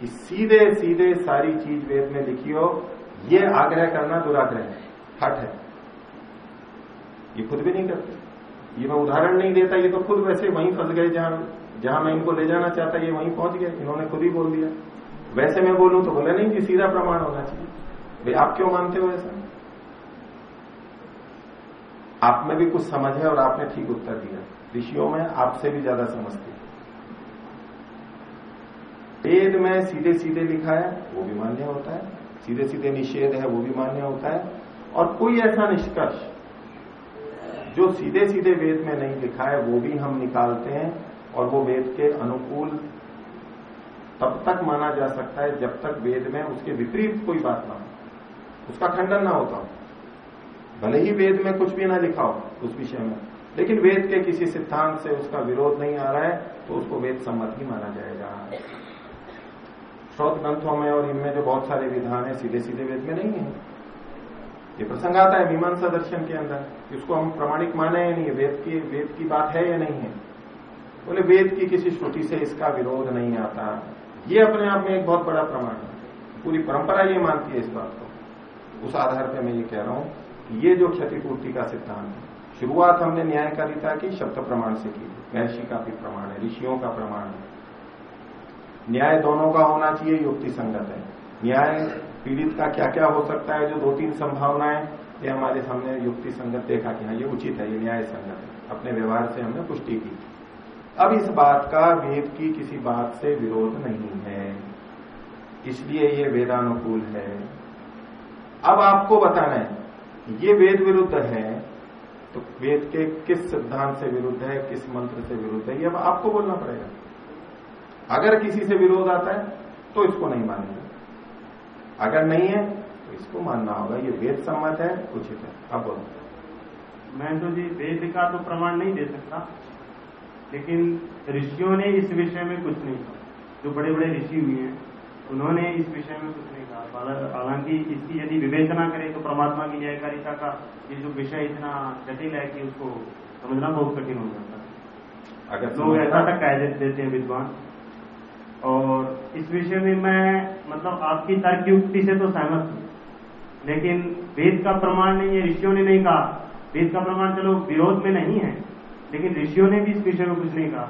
कि सीधे सीधे सारी चीज़ वेद में लिखी हो ये आग्रह करना दुराग्रह है हट है। ये खुद भी नहीं करते। ये मैं उदाहरण नहीं देता, ये तो खुद वैसे वहीं फंस गए जहाँ जहाँ मैं इनको ले जाना चाहता, ये वहीं पहुँच गए, इन्होंने खुद ही बोल दिया। वैसे मैं बोलूँ तो बोले नहीं कि सीधा प्रमाण होना चाहिए। भाई आप क्यों मानते हो ऐसा? आप में भी कुछ समझ है और आपने ठीक उत्तर दिया। ऋषियों में आपसे भी ज़्यादा समझते वेद में सीधे सीधे लिखा है, वो भी मान्य होता है। सीधे सीधे निषेध है, वो भी मान्य होता है। और कोई ऐसा निष्कर्ष जो सीधे सीधे वेद में नहीं लिखा है, वो भी हम निकालते हैं और वो वेद के अनुकूल तब तक माना जा सकता है जब तक वेद में उसके विपरीत कोई बात ना हो। उसका खंडन ना होता हो। भले ही वेद में कुछ भी ना लिखा हो उस विषय में, लेकिन वेद के किसी सिद्धांत से उसका विरोध नहीं आ रहा है तो उसको वेद सम्मत ही माना जाएगा। श्रोत ग्रंथों में और इनमें जो बहुत सारे विधान है सीधे सीधे वेद में नहीं है। ये प्रसंग आता है मीमांसा दर्शन के अंदर इसको हम प्रमाणिक माने या नहीं, वेद की वेद की बात है या नहीं है? बोले, वेद की किसी श्रुति से इसका विरोध नहीं आता। ये अपने आप में एक बहुत बड़ा प्रमाण है। पूरी परंपरा ये मानती है इस बात को। उस आधार पर मैं ये कह रहा हूँ कि ये जो क्षतिपूर्ति का सिद्धांत है, शुरुआत हमने न्यायकारिता की, शब्द प्रमाण से की। महर्षि का भी प्रमाण है, ऋषियों का प्रमाण है। न्याय दोनों का होना चाहिए, युक्ति संगत है। न्याय पीड़ित का क्या क्या हो सकता है? जो दो तीन संभावनाएँ ये हमारे सामने युक्ति संगत देखा कि हाँ ये उचित है, ये न्याय संगत है। अपने व्यवहार से हमने पुष्टि की। अब इस बात का वेद की किसी बात से विरोध नहीं है। इसलिए ये वेदानुकूल है। अब आपको बताना है, ये वेद विरुद्ध है तो वेद के किस सिद्धांत से विरुद्ध है, किस मंत्र से विरुद्ध है, ये अब आपको बोलना पड़ेगा। अगर किसी से विरोध आता है तो इसको नहीं मानेंगे। अगर नहीं है तो इसको मानना होगा। ये वेद सम्मत है उचित है। अब बोलो। मैं तो जी वेद का तो प्रमाण नहीं दे सकता लेकिन ऋषियों ने इस विषय में कुछ नहीं कहा। जो बड़े बड़े ऋषि हुए हैं उन्होंने इस विषय में कुछ नहीं कहा। हालाँकि इसकी यदि विवेचना करें तो परमात्मा की न्यायकारिता का ये जो विषय इतना जटिल है कि उसको समझना बहुत कठिन हो जाता है। अगर लोग ऐसा तक कह देते हैं विद्वान। और इस विषय में मैं मतलब आपकी तर्क युक्ति से तो सहमत हूँ। लेकिन वेद का प्रमाण नहीं है ऋषियों ने नहीं कहा। वेद का प्रमाण चलो विरोध में नहीं है लेकिन ऋषियों ने भी इस विषय में कुछ नहीं कहा।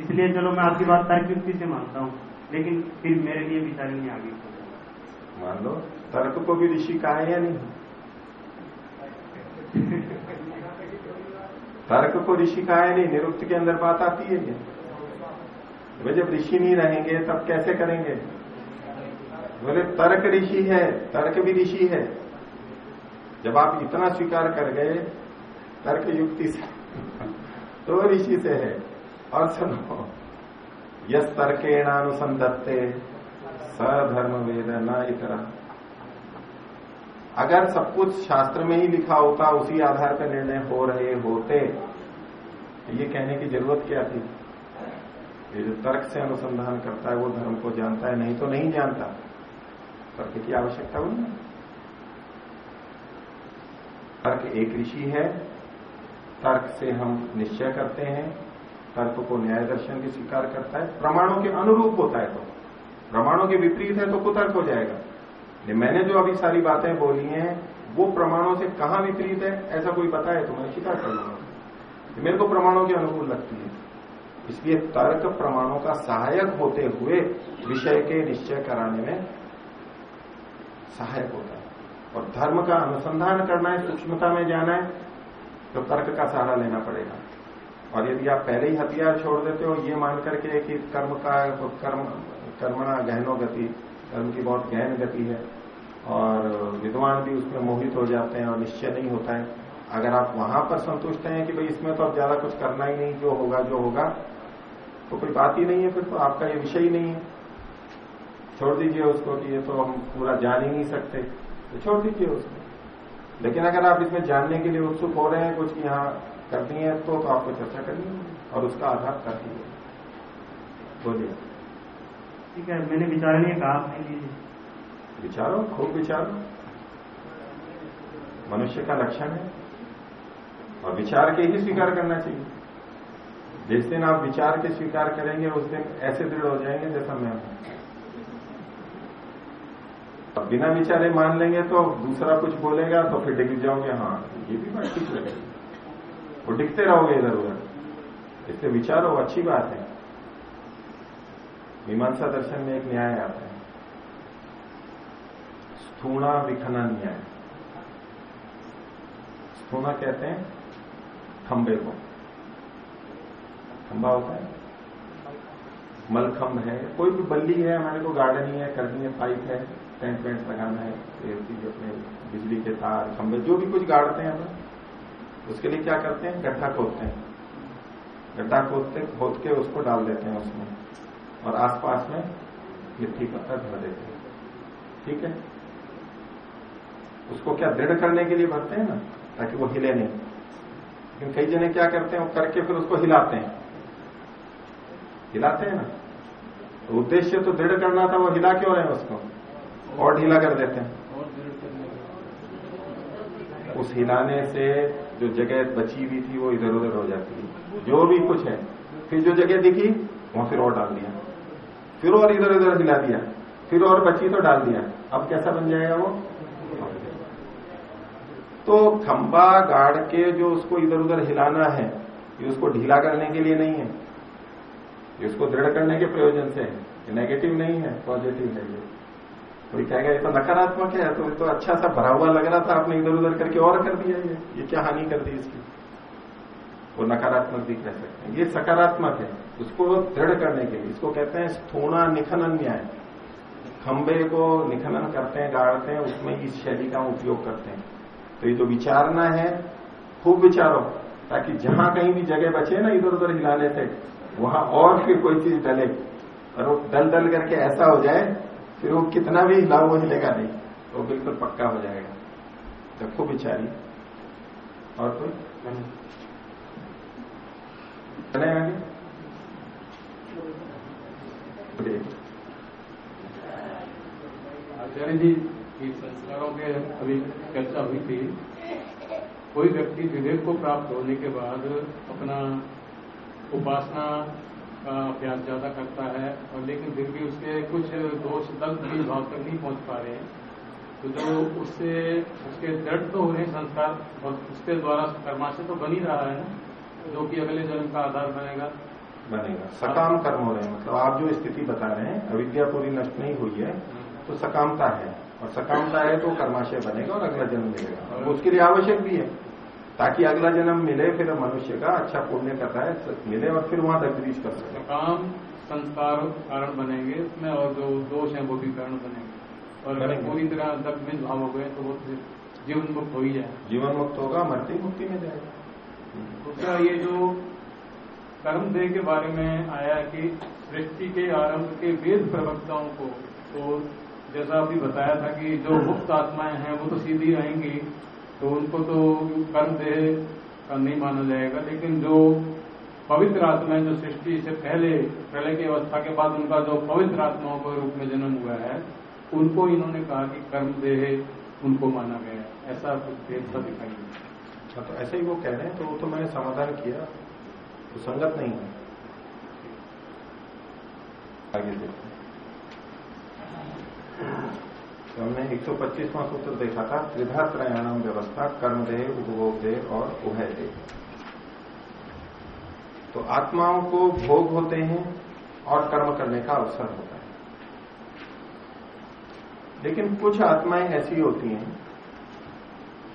इसलिए चलो मैं आपकी बात तर्क युक्ति से मानता हूँ लेकिन फिर मेरे लिए विचार नहीं आगे। मान लो तर्क को भी ऋषि कहा है या नहीं? तर्क को ऋषि कहा है नहीं? निरुक्त के अंदर बात आती है ये वे जब ऋषि नहीं रहेंगे, तब कैसे करेंगे? बोले, तर्क ऋषि है, तर्क भी ऋषि है। जब आप इतना स्वीकार कर गए, तर्क युक्ति से तो ऋषि से है। और सुनो, यस तर्केणानुसंधत्ते सधर्म वेद न इतरा। अगर सब कुछ शास्त्र में ही लिखा होता, उसी आधार पर निर्णय हो रहे होते तो ये कहने की ज़रूरत क्या थी? ये जो तर्क से अनुसंधान करता है, वो धर्म को जानता है, नहीं तो नहीं जानता। तर्क की आवश्यकता हुई ना तर्क एक ऋषि है। तर्क से हम निश्चय करते हैं। तर्क को न्याय दर्शन भी स्वीकार करता है। प्रमाणों के अनुरूप होता है तो। प्रमाणों के विपरीत है तो कुतर्क हो जाएगा। मैंने जो अभी सारी बातें बोली हैं, वो प्रमाणों से कहाँ विपरीत है, ऐसा कोई बताए तो मैं स्वीकार कर लूँगा। मेरे को प्रमाणों के अनुकूल लगती है। इसलिए तर्क प्रमाणों का सहायक होते हुए विषय के निश्चय कराने में सहायक होता है। और धर्म का अनुसंधान करना है, सूक्ष्मता में जाना है तो तर्क का सहारा लेना पड़ेगा। और यदि आप पहले ही हथियार छोड़ देते हो, ये मान करके कि कर्म का, कर्म, कर्मणा गहनो गति, कर्म की बहुत गहन गति है, और विद्वान भी उसमें मोहित हो जाते हैं और निश्चय नहीं होता है। अगर आप वहाँ पर संतुष्ट हैं कि भाई इसमें तो अब ज़्यादा कुछ करना ही नहीं, जो होगा जो होगा तो कोई बात ही नहीं है फिर तो आपका ये विषय ही नहीं है। छोड़ दीजिए उसको कि ये तो हम पूरा जान ही नहीं सकते। तो छोड़ दीजिए उसको। लेकिन अगर आप इसमें जानने के लिए उत्सुक हो रहे हैं कुछ यहाँ करनी है तो, तो आपको चर्चा करनी है और उसका आधार कर दीजिए बोलिए। ठीक है मैंने विचार नहीं कहा विचारो खूब विचारो। मनुष्य का लक्षण है। और विचार के ही स्वीकार करना चाहिए। जिस दिन आप विचार के स्वीकार करेंगे, उस दिन ऐसे दृढ़ हो जाएँगे जैसा मैं हूँ। अब बिना विचारे मान लेंगे तो दूसरा कुछ बोलेगा तो फिर डिग जाओगे हाँ ये भी बात ठीक लगेगी वो डिगते रहोगे इधर उधर। इसलिए विचारो अच्छी बात है। मीमांसा दर्शन में एक न्याय आता है। स्थूणा विखना न्याय। स्थूणा कहते हैं, खंबे को। खंबा होता है। मलखंब है। कोई भी बल्ली है, हमारे को गार्डन ही करनी है, पाइप है टेंट वेंट लगाना है अपने बिजली के तार खंबे जो भी कुछ गाड़ते हैं हम उसके लिए क्या करते हैं? गड्ढा खोदते हैं। गड्ढा खोदते, खोद के उसको डाल देते हैं उसमें और आसपास में मिट्टी पत्थर भर देते हैं। ठीक है? उसको क्या दृढ़ करने के लिए भरते हैं ना, ताकि वो हिले नहीं। लेकिन कई जने क्या करते हैं, वो करके फिर उसको हिलाते हैं। हिलाते हैं ना। तो उद्देश्य तो दृढ़ करना था वो हिला क्यों रहे हैं उसको? और ढीला कर देते हैं। उस हिलाने से जो जगह बची हुई थी वो इधर उधर हो जाती है जो भी कुछ है फिर जो जगह दिखी वहाँ फिर और डाल दिया। फिर और इधर उधर हिला दिया। फिर और बची तो डाल दिया। अब कैसा बन जाएगा वो? तो खंबा गाड़ के जो उसको इधर उधर हिलाना है ये उसको ढीला करने के लिए नहीं है। ये उसको दृढ़ करने के प्रयोजन से है नेगेटिव नहीं है पॉजिटिव है ये। कोई कहेगा, ये तो नकारात्मक है तो तो अच्छा सा भरा हुआ लग रहा था, आपने इधर उधर करके और कर दिया ये। ये क्या हानि कर दी इसकी? वो नकारात्मक भी कह सकते हैं। ये सकारात्मक है, उसको दृढ़ करने के लिए। इसको कहते हैं स्थूणा निखनन न्याय खंबे को निखनन करते हैं, गाड़ते हैं, उसमें इस शैली का उपयोग करते हैं। तो ये जो विचारना है, खूब विचारो, ताकि जहाँ कहीं भी जगह बचे ना इधर उधर हिलाने से वहाँ और फिर कोई चीज़ डले। और वो डल डल करके ऐसा हो जाए, फिर वो कितना भी हिलाओ वो हिलेगा नहीं। वो बिल्कुल पक्का हो जाएगा। तो खूब विचारी और कोई? चले आगे। आचार्य जी की संस्कारों के अभी चर्चा हुई थी। कोई व्यक्ति विवेक को प्राप्त होने के बाद अपना उपासना का अभ्यास ज़्यादा करता है और लेकिन फिर भी उसके कुछ दोष दग्ध भी भाव तक नहीं पहुँच पा रहे हैं। तो जो उससे उसके दृढ़ तो हो रहे हैं संस्कार और उसके द्वारा कर्मा से तो बन ही रहा है ना जो कि अगले जन्म का आधार बनेगा। बनेगा। सकाम कर्म हो रहे हैं मतलब आप जो स्थिति बता रहे हैं अविद्या पूरी नष्ट नहीं हुई है तो सकामता है। और सकामता है तो कर्माशय बनेगा और अगला जन्म मिलेगा। और उसके लिए आवश्यक भी है। ताकि अगला जन्म मिले फिर मनुष्य का अच्छा पुण्य करता है मिले और फिर वहाँ दग्धरीज कर सके। काम संस्कार कारण बनेंगे उसमें और जो दोष है वो भी कारण बनेंगे। और अगर पूरी तरह दग्ध भाव हो गए तो वो जीवन मुक्त हो ही जाए जीवन मुक्त होगा मरती मुक्ति में जाएगा। दूसरा ये जो कर्म देह के बारे में आया कि सृष्टि के आरंभ के वेद प्रवक्ताओं को तो जैसा अभी बताया था कि जो मुक्त आत्माएँ हैं वो तो सीधी रहेंगी तो उनको तो कर्म देह का नहीं माना जाएगा। लेकिन जो पवित्र आत्माएँ जो सृष्टि से पहले प्रलय की अवस्था के बाद उनका जो पवित्र आत्माओं के रूप में जन्म हुआ है, उनको इन्होंने कहा कि कर्म देह उनको माना गया ऐसा कुछ भेद सा दिखाई अच्छा तो ऐसे ही वो कह रहे हैं तो वो तो मैंने समाधान किया तो संगत नहीं है। आगे देखते तो हमने 125वां सूत्र देखा था त्रिधा त्रयाणाम व्यवस्था कर्मदेह उपभोग देह और उभय देह तो आत्माओं को भोग होते हैं और कर्म करने का अवसर होता है। लेकिन कुछ आत्माएँ ऐसी होती हैं,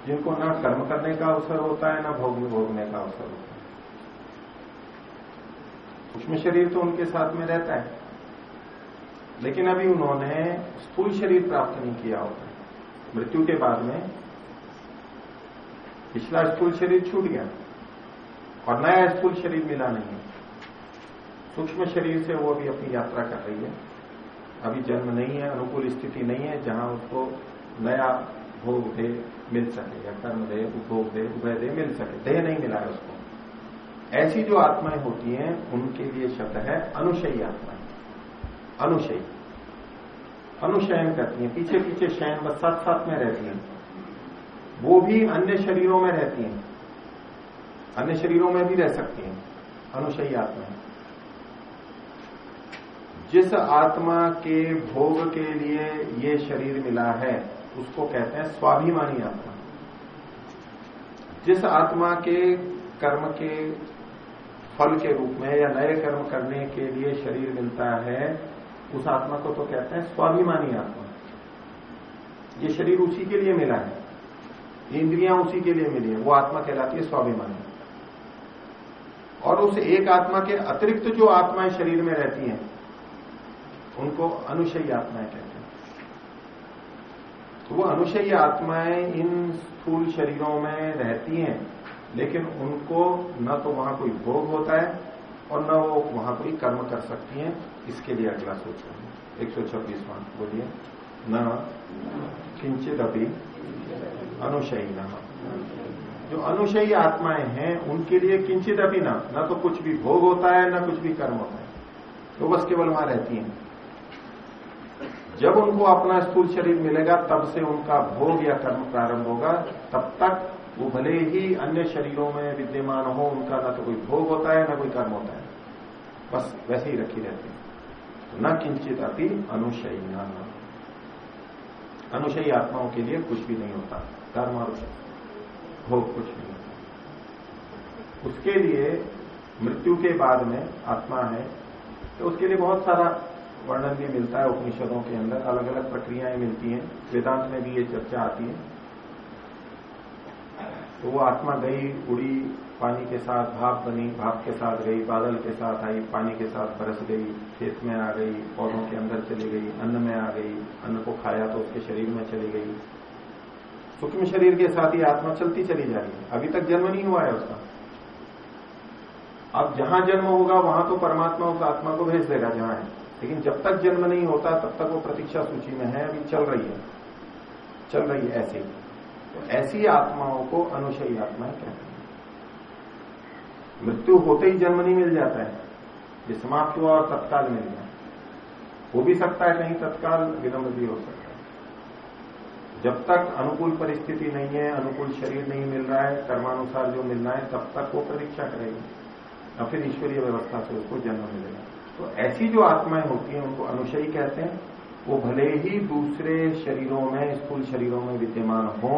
जिनको ना कर्म करने का अवसर होता है, ना भोग भोगने का अवसर होता है। सूक्ष्म शरीर तो उनके साथ में रहता है। लेकिन अभी उन्होंने स्थूल शरीर प्राप्त नहीं किया होता। मृत्यु के बाद में पिछला स्थूल शरीर छूट गया और नया स्थूल शरीर मिला नहीं है। सूक्ष्म शरीर से वो अभी अपनी यात्रा कर रही है। अभी जन्म नहीं है, अनुकूल स्थिति नहीं है, जहाँ उसको नया भोग दे मिल सके या कर्म दे, उपभोग दे उभय दे मिल सके। देह नहीं मिला है उसको। ऐसी जो आत्माएँ होती हैं, उनके लिए शब्द है अनुशयी आत्माएँ अनुशयी। अनुशयन करती हैं पीछे पीछे शयन, बस साथ साथ में रहती हैं। वो भी अन्य शरीरों में रहती हैं। अन्य शरीरों में भी रह सकती हैं, अनुशयी आत्मा। जिस आत्मा के भोग के लिए ये शरीर मिला है, उसको कहते हैं स्वाभिमानी आत्मा। जिस आत्मा के कर्म के फल के रूप में या नए कर्म करने के लिए शरीर मिलता है उस आत्मा को तो कहते हैं स्वाभिमानी आत्मा। ये शरीर उसी के लिए मिला है। इंद्रियाँ उसी के लिए मिली है। वो आत्मा कहलाती है स्वाभिमानी। और उस एक आत्मा के अतिरिक्त जो आत्माएँ शरीर में रहती हैं, उनको अनुशयी आत्माएँ कहते हैं। तो वो अनुशयी आत्माएँ इन स्थूल शरीरों में रहती हैं, लेकिन उनको न तो वहाँ कोई भोग होता है और न वो वहाँ कोई कर्म कर सकती हैं, इसके लिए अगला सोच हैं। एक सौ छब्बीसवां बोलिए। न किंचित अभी अनुशयी न जो अनुशयी आत्माएँ हैं, उनके लिए किंचित अभी न न तो कुछ भी भोग होता है, न कुछ भी कर्म होता है। तो बस केवल वहाँ रहती हैं। जब उनको अपना स्थूल शरीर मिलेगा, तब से उनका भोग या कर्म प्रारंभ होगा, तब तक वो भले ही अन्य शरीरों में विद्यमान हो, उनका ना तो कोई भोग होता है, ना कोई कर्म होता है। बस वैसे ही रखी रहती है। तो न किंचित अति अनुशयी अनुशयी आत्माओं के लिए कुछ भी नहीं होता। कर्म और भोग कुछ नहीं होता। उसके लिए मृत्यु के बाद में आत्मा है तो उसके लिए बहुत सारा वर्णन भी मिलता है उपनिषदों के अंदर। अलग अलग प्रक्रियाएँ मिलती हैं। वेदांत में भी ये चर्चा आती है। तो वो आत्मा गई, उड़ी, पानी के साथ भाप बनी, भाप के साथ गई, बादल के साथ आई, पानी के साथ बरस गई, खेत में आ गई, पौधों के अंदर चली गई, अन्न में आ गई, अन्न को खाया तो उसके शरीर में चली गई। सूक्ष्म शरीर के साथ ही आत्मा चलती चली जा रही है। अभी तक जन्म नहीं हुआ है उसका। अब जहाँ जन्म होगा, वहाँ तो परमात्मा उस आत्मा को भेज देगा जहाँ है। लेकिन जब तक जन्म नहीं होता, तब तक वो प्रतीक्षा सूची में है, अभी चल रही है। चल रही है ऐसे तो ऐसी आत्माओं को अनुशयी आत्माएँ कहते हैं। मृत्यु होते ही जन्म नहीं मिल जाता है। ये समाप्त हुआ और तत्काल मिल जाए हो भी सकता है कहीं तत्काल, विलंब भी हो सकता है। जब तक अनुकूल परिस्थिति नहीं है, अनुकूल शरीर नहीं मिल रहा है, कर्मानुसार जो मिलना है, तब तक वो परीक्षा करेगी। और फिर ईश्वरीय व्यवस्था से उसको जन्म मिलेगा। तो ऐसी जो आत्माएँ होती हैं, उनको अनुशयी कहते हैं। वो भले ही दूसरे शरीरों में, स्थूल शरीरों में विद्यमान हो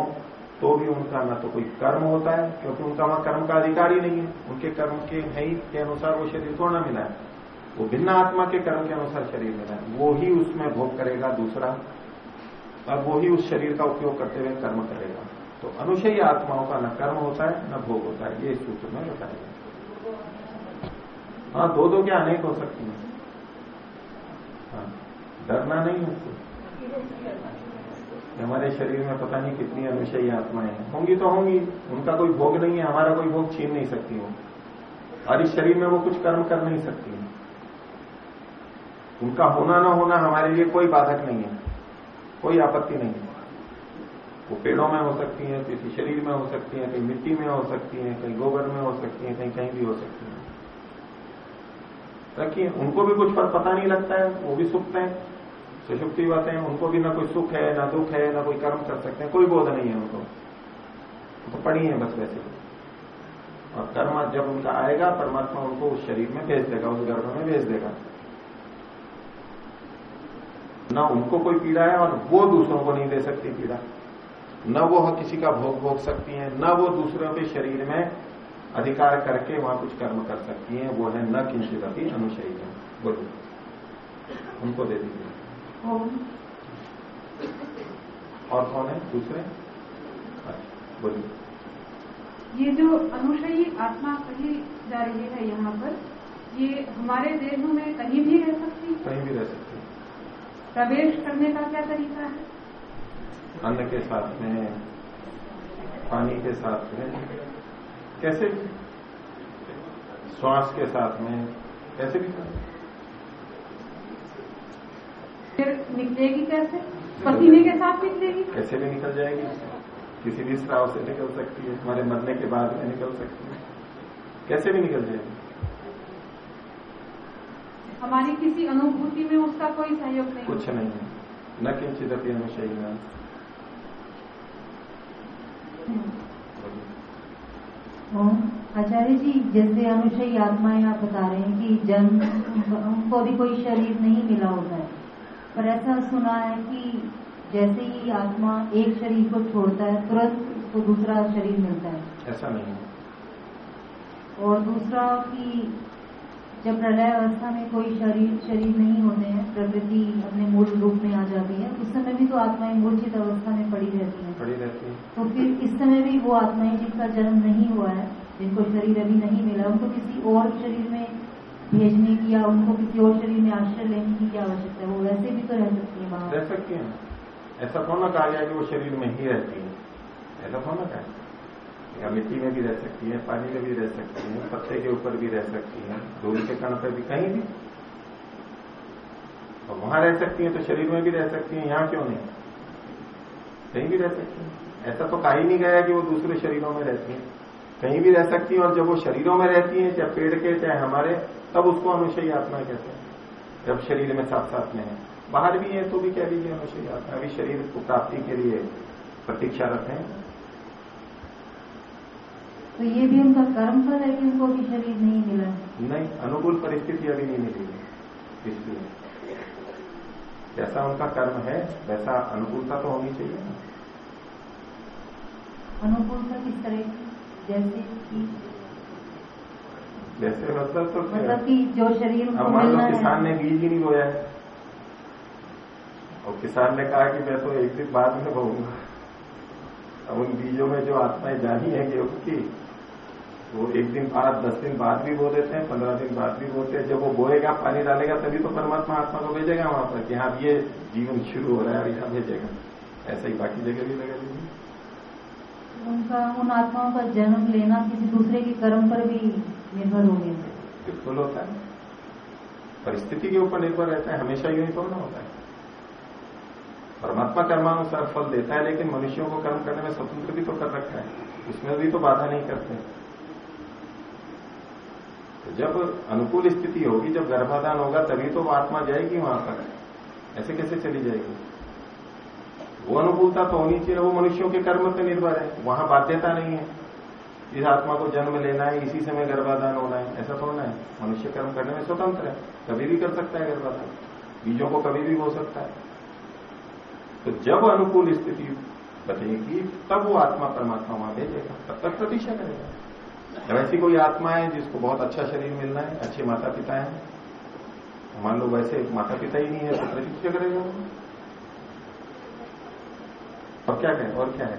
तो भी उनका न तो कोई कर्म होता है, क्योंकि उनका वहाँ कर्म का अधिकार ही नहीं है। उनके कर्म के है के अनुसार वो शरीर थोड़ा मिला है। वो भिन्न आत्मा के कर्म के अनुसार शरीर मिला है। वो ही उसमें भोग करेगा दूसरा, और वो ही उस शरीर का उपयोग करते हुए कर्म करेगा। तो अनुशयी आत्माओं का न कर्म होता है, न भोग होता है, ये सूत्र में बताया गया हाँ। दो दो क्या अनेक हो सकती है। हाँ। डरना नहीं उसको। हमारे शरीर में पता नहीं कितनी अनुशयी आत्माएँ हैं। होंगी तो होंगी, उनका कोई भोग नहीं है, हमारा कोई भोग छीन नहीं सकती वो। और इस शरीर में वो कुछ कर्म कर नहीं सकती। है उनका होना ना होना हमारे लिए कोई बाधक नहीं है, कोई आपत्ति नहीं है। वो पेड़ों में हो सकती है, किसी शरीर में हो सकती है, कहीं मिट्टी में हो सकती है, कहीं गोबर में हो सकती है, कहीं कहीं भी हो सकती है। रखिए उनको भी कुछ पर पता नहीं लगता है, वो भी सुखते है। सुषुप्ति बातें हैं, उनको भी ना कोई सुख है, ना दुख है, ना कोई कर्म कर सकते हैं, कोई बोध नहीं है उनको। तो पड़ी है बस वैसे। और कर्म जब उनका आएगा, परमात्मा उनको उस शरीर में भेज देगा, उस गर्भ में भेज देगा। न उनको कोई पीड़ा है और वो दूसरों को नहीं दे सकती पीड़ा। न वो किसी का भोग भोग सकती है, न वो दूसरों के शरीर में अधिकार करके वहाँ कुछ कर्म कर सकती है, वो है न किंचित अभी अनुशयी बोलिए। उनको दे दीजिए। और कौन है? दूसरे? बोलिए। ये जो अनुशयी आत्मा कही जा रही है यहाँ पर ये हमारे देशों में कहीं भी रह सकती है? कहीं भी रह सकती है। प्रवेश करने का क्या तरीका है? अन्न के साथ में पानी के साथ में कैसे श्वास के साथ में कैसे भी कर फिर निकलेगी कैसे? पसीने के साथ निकलेगी? कैसे भी निकल जाएगी। किसी भी स्राव से निकल सकती है। हमारे मरने के बाद में निकल सकती है। कैसे भी निकल जाएगी। हमारी किसी अनुभूति में उसका कोई सहयोग नहीं। कुछ नहीं है। न किंचित अपनी अनुशयी न आचार्य जी जैसे अनुशयी आत्माएँ आप बता रहे हैं कि जन्म उनको भी कोई शरीर नहीं मिला होता है। पर ऐसा सुना है कि जैसे ही आत्मा एक शरीर को छोड़ता है तुरंत उसको दूसरा शरीर मिलता है। ऐसा नहीं है। और दूसरा कि जब प्रलय अवस्था में कोई शरीर शरीर नहीं होते हैं प्रकृति अपने मूल रूप में आ जाती है उस समय भी तो आत्माएँ मूर्छित अवस्था में पड़ी रहती हैं। पड़ी रहती है। तो फिर इस समय भी वो आत्माएँ जिनका जन्म नहीं हुआ है जिनको शरीर अभी नहीं मिला उनको किसी और शरीर में भेजने की या उनको किसी और शरीर में आश्रय लेने की क्या आवश्यकता है? वो वैसे भी तो रह सकती है वहाँ। रह सकती है। ऐसा कौन ना कहा गया कि वो शरीर में ही रहती है। ऐसा कौन ना कहा या मिट्टी में भी रह सकती है, पानी में भी रह सकती है, पत्ते के ऊपर भी रह सकती है, धूल के कण पर भी, कहीं भी। और वहाँ रह सकती है तो शरीर में भी रह सकती है, यहाँ क्यों नहीं? कहीं भी रह सकती है। ऐसा तो कहा ही नहीं गया कि वो दूसरे शरीरों में रहती है। कहीं भी रह सकती है और जब वो शरीरों में रहती है, चाहे पेड़ के, चाहे हमारे तब उसको अनुशयी आत्मा कहते हैं। जब शरीर में साथ साथ में है। बाहर भी है तो भी कह लीजिए अनुशयी आत्मा अभी शरीर को प्राप्ति के लिए प्रतीक्षारत है। तो ये भी उनका कर्म फल है कि उनको भी शरीर नहीं मिला नहीं अनुकूल परिस्थिति अभी नहीं मिली इसलिए। जैसा उनका कर्म है वैसा अनुकूलता तो होनी चाहिए ना। अनुकूलता किस तरह की? जैसे कि वैसे मतलब तो मतलब कि जो शरीर अब मान लो किसान ने बीज ही नहीं बोया। है और किसान ने कहा कि मैं तो एक दिन बाद में बोऊँगा। अब उन बीजों में जो आत्माएँ जानी है गेहूँ की वो एक दिन बाद दस दिन बाद भी बो देते हैं पंद्रह दिन बाद भी बोते हैं। जब वो बोएगा पानी डालेगा तभी तो परमात्मा आत्मा को भेजेगा वहाँ पर कि हाँ ये जीवन शुरू हो रहा है और यहाँ भेजेगा। ऐसा ही बाकी जगह भी लगा दीजिए उनका उन आत्माओं का जन्म लेना किसी दूसरे के कर्म पर भी निर्भर हो गया बिल्कुल होता है। परिस्थिति के ऊपर निर्भर रहता है, हमेशा यूँ ही होता है। परमात्मा कर्मानुसार फल देता है, लेकिन मनुष्यों को कर्म करने में स्वतंत्र भी तो कर रखा है, उसमें भी तो बाधा नहीं करते। तो जब अनुकूल स्थिति होगी, जब गर्भाधान होगा, तभी तो आत्मा जाएगी वहाँ पर। ऐसे कैसे चली जाएगी? वो अनुकूलता तो होनी चाहिए, वो मनुष्यों के कर्म पर निर्भर है, वहाँ बाध्यता नहीं है। इस आत्मा को जन्म लेना है, इसी समय गर्भाधान होना है। ऐसा थोड़ा है? मनुष्य कर्म करने में स्वतंत्र है। कभी भी कर सकता है गर्भाधान। बीजों को कभी भी हो सकता है। तो जब अनुकूल स्थिति बचेगी, तब वो आत्मा परमात्मा वहाँ भेजेगा। तब तक प्रतीक्षा करेगा। जब ऐसी कोई आत्मा है जिसको बहुत अच्छा शरीर मिलना है, अच्छे माता पिता है मान लो वैसे माता पिता ही नहीं है तो प्रतीक्षा करेगा और क्या कहें? और क्या है?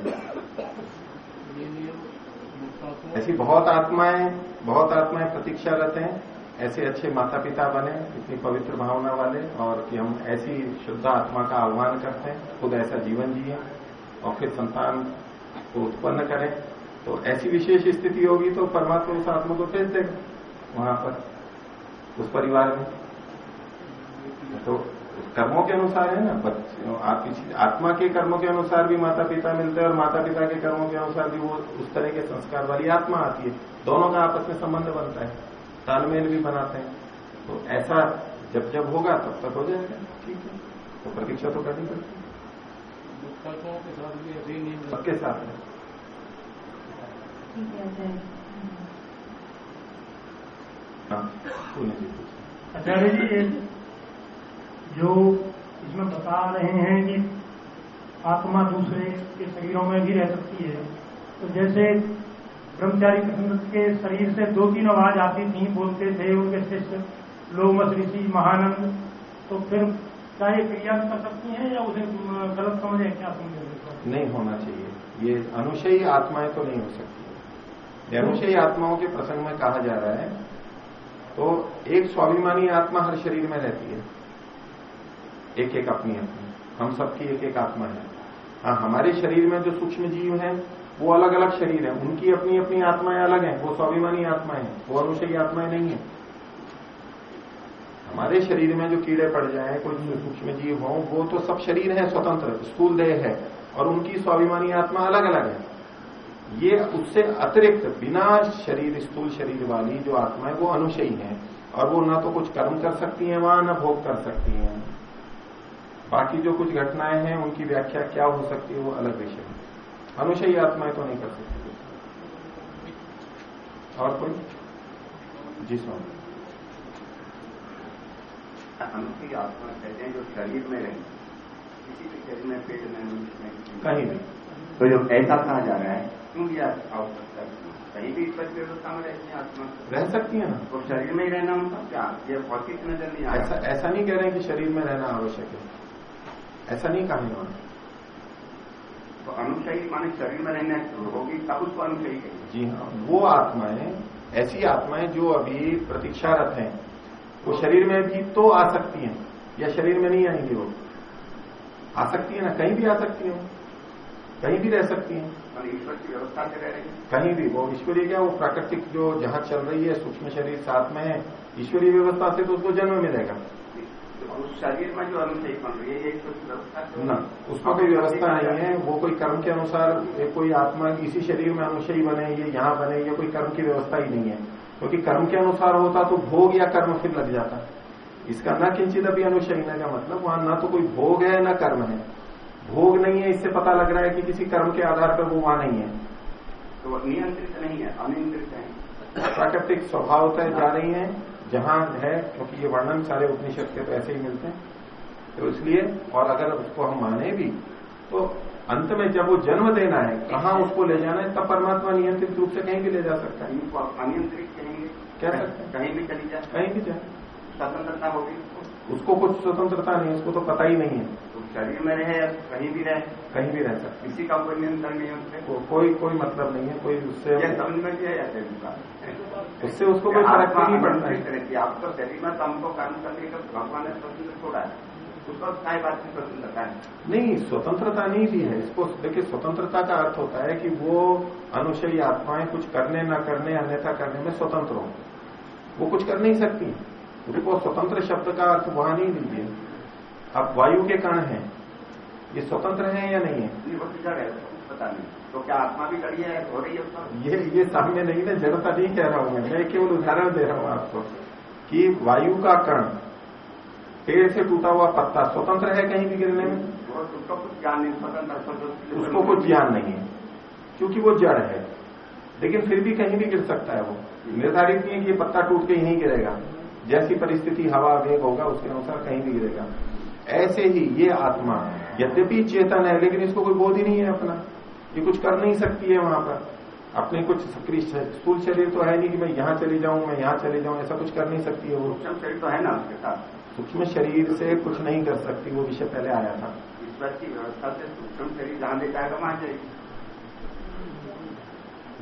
ऐसी बहुत आत्माएँ बहुत आत्माएँ प्रतीक्षारत हैं, ऐसे अच्छे माता पिता बने, इतनी पवित्र भावना वाले, और कि हम ऐसी शुद्ध आत्मा का आह्वान करते हैं, खुद ऐसा जीवन जिए, और फिर संतान को उत्पन्न करें। तो ऐसी विशेष स्थिति होगी तो परमात्मा उस आत्मा को भेज देगा वहाँ पर, उस परिवार में। तो कर्मों के अनुसार है ना? बच्चे आप आत्मा के कर्मों के अनुसार भी माता पिता मिलते हैं और माता पिता के कर्मों के अनुसार भी वो उस तरह के संस्कार वाली आत्मा आती है। दोनों का आपस में संबंध बनता है। तालमेल भी बनाते हैं। तो ऐसा जब जब होगा तब तक हो जाएगा। ठीक है। तो प्रतीक्षा तो करनी पड़ती सबके साथ है। आचार्य हाँ जी आचार्य जी ये जो इसमें बता रहे हैं कि आत्मा दूसरे के शरीरों में भी रह सकती है। तो जैसे ब्रह्मचारी कृष्ण के शरीर से दो तीन आवाज़ आती थी बोलते थे उनके शिष्य लोमस ऋषि महानंद। तो फिर क्या ये क्रिया कर सकती है या उसे गलत समझे? क्या समझे? नहीं होना चाहिए। ये अनुशयी आत्माएँ तो नहीं हो सकती ये अनुशयी आत्माओं के प्रसंग में कहा जा रहा है तो एक स्वाभिमानी आत्मा हर शरीर में रहती है। एक एक अपनी अपनी। हम सबकी एक एक आत्मा है। हाँ हमारे शरीर में जो सूक्ष्म जीव हैं, वो अलग अलग शरीर है। उनकी अपनी अपनी आत्माएँ अलग हैं। वो स्वाभिमानी आत्माएँ हैं। वो अनुषयी आत्माएँ नहीं है। हमारे शरीर में जो कीड़े पड़ जाए, कोई सूक्ष्म जीव हो, वो तो सब शरीर है, स्वतंत्र। स्थूल देह है। और उनकी स्वाभिमानी आत्मा अलग अलग है। ये उससे अतिरिक्त बिना शरीर, स्थूल शरीर वाली जो आत्मा है, वो अनुशयी है। और वो ना तो कुछ कर्म कर सकती है, वहाँ ना भोग कर सकती है। बाकी जो कुछ घटनाएँ हैं उनकी व्याख्या क्या हो सकती है वो अलग विषय है। अनुशयी आत्माएँ तो नहीं कर सकती। और कोई? जी स्वामी। अनुष्ठी आत्मा कहते हैं जो शरीर में रहे किसी शरीर में पेट में कहीं भी तो जो ऐसा कहा जा रहा है क्यों यह आवश्यकता कहीं भी ईश्वर की व्यवस्था में रहती है आत्मा। रह सकती है ना। तो शरीर में ही रहना उनका क्या? ये भौतिक नज़र नहीं ऐसा ऐसा नहीं कह रहे हैं कि शरीर में रहना आवश्यक है। ऐसा नहीं कहा इन्होंने तो अनुशयी माने शरीर में रहने होगी तब उसको अनुशयी कहेंगे। जी हाँ वो आत्माएँ ऐसी आत्माएँ जो अभी प्रतीक्षारत हैं वो शरीर में भी तो आ सकती हैं या शरीर में नहीं आएँगी वो। आ सकती है ना कहीं भी आ सकती है कहीं भी रह सकती हैं। ईश्वर की व्यवस्था से रह रही कहीं भी वो ईश्वरीय क्या वो प्राकृतिक जो जहाँ चल रही है सूक्ष्म शरीर साथ में है ईश्वरीय व्यवस्था से तो उसको जन्म मिलेगा। उस शरीर में जो अनुशयी बन रही है व्यवस्था ना उसमें कोई व्यवस्था नहीं है। वो कोई कर्म के अनुसार कोई आत्मा इसी शरीर में अनुशयी बने ये यहाँ बने ये कोई कर्म की व्यवस्था ही नहीं है। क्योंकि कर्म के अनुसार होता तो भोग या कर्म फिर लग जाता। इसका न किंचित अभी अनुशयन का मतलब वहाँ ना तो कोई भोग है न कर्म है। भोग नहीं है इससे पता लग रहा है कि किसी कर्म के आधार पर वो वहाँ नहीं है। तो नियंत्रित नहीं है अनियंत्रित है। प्राकृतिक स्वभाव तय जा रही है। जहाँ है क्योंकि ये वर्णन सारे उपनिषद के तो ऐसे ही मिलते हैं तो इसलिए और अगर उसको हम माने भी तो अंत में जब वो जन्म देना है कहाँ उसको ले जाना है तब परमात्मा नियंत्रित रूप से कहीं भी ले जा सकता है। अनियंत्रित कहेंगे? क्या हैं। कहीं भी चली जाए कहीं भी जाए स्वतंत्रता होगी उसको? कुछ स्वतंत्रता नहीं उसको तो पता ही नहीं है। तो शरीर में रहे या कहीं भी रहे? कहीं भी रह सकते किसी का कोई नियंत्रण नहीं है उससे? को, कोई कोई मतलब नहीं है कोई उससे समझ में किया जाता है उससे उसको कोई फ़र्क नहीं पड़ता है। है आपको शरीर में तो हमको कर्म करने का भगवान ने स्वतंत्र छोड़ा है। उसको काय बात की स्वतंत्रता नहीं स्वतंत्रता नहीं दी है। इसको देखिए स्वतंत्रता का अर्थ होता है कि वो अनुशयी आत्माएँ कुछ करने न करने अन्यथा करने में स्वतंत्र हो। वो कुछ कर नहीं सकती। देखो स्वतंत्र शब्द का अर्थ वहाँ नहीं लीजिए अब वायु के कण हैं। ये स्वतंत्र हैं या नहीं है? है पता नहीं। तो क्या आत्मा भी कड़ी है हो रही है ये ये सामने नहीं ना जड़ता नहीं कह रहा हूँ मैं। मैं केवल उदाहरण दे रहा हूँ आपको कि वायु का कण पेड़ से टूटा हुआ पत्ता स्वतंत्र है कहीं भी गिरने में? उसको कुछ ज्ञान नहीं स्वतंत्र उसको कुछ ज्ञान नहीं है क्योंकि वो जड़ है। लेकिन फिर भी कहीं भी गिर सकता है वो। निर्धारित नहीं है कि ये पत्ता टूट के यहीं गिरेगा। जैसी परिस्थिति हवा वेग होगा उसके अनुसार कहीं भी गिरेगा। ऐसे ही ये आत्मा यद्यपि चेतन है लेकिन इसको कोई बोध ही नहीं है अपना। ये कुछ कर नहीं सकती है वहाँ पर। अपने कुछ सक्रिय स्थूल शरीर तो है नहीं कि मैं यहाँ चली जाऊँ मैं यहाँ चले जाऊँ ऐसा कुछ कर नहीं सकती है वो। सूक्ष्म शरीर तो है ना उसके साथ। सूक्ष्म शरीर से कुछ नहीं कर सकती वो विषय पहले आया था। ईश्वर की व्यवस्था से सूक्ष्म शरीर जहाँ ले जाएगा वहाँ जाएगी।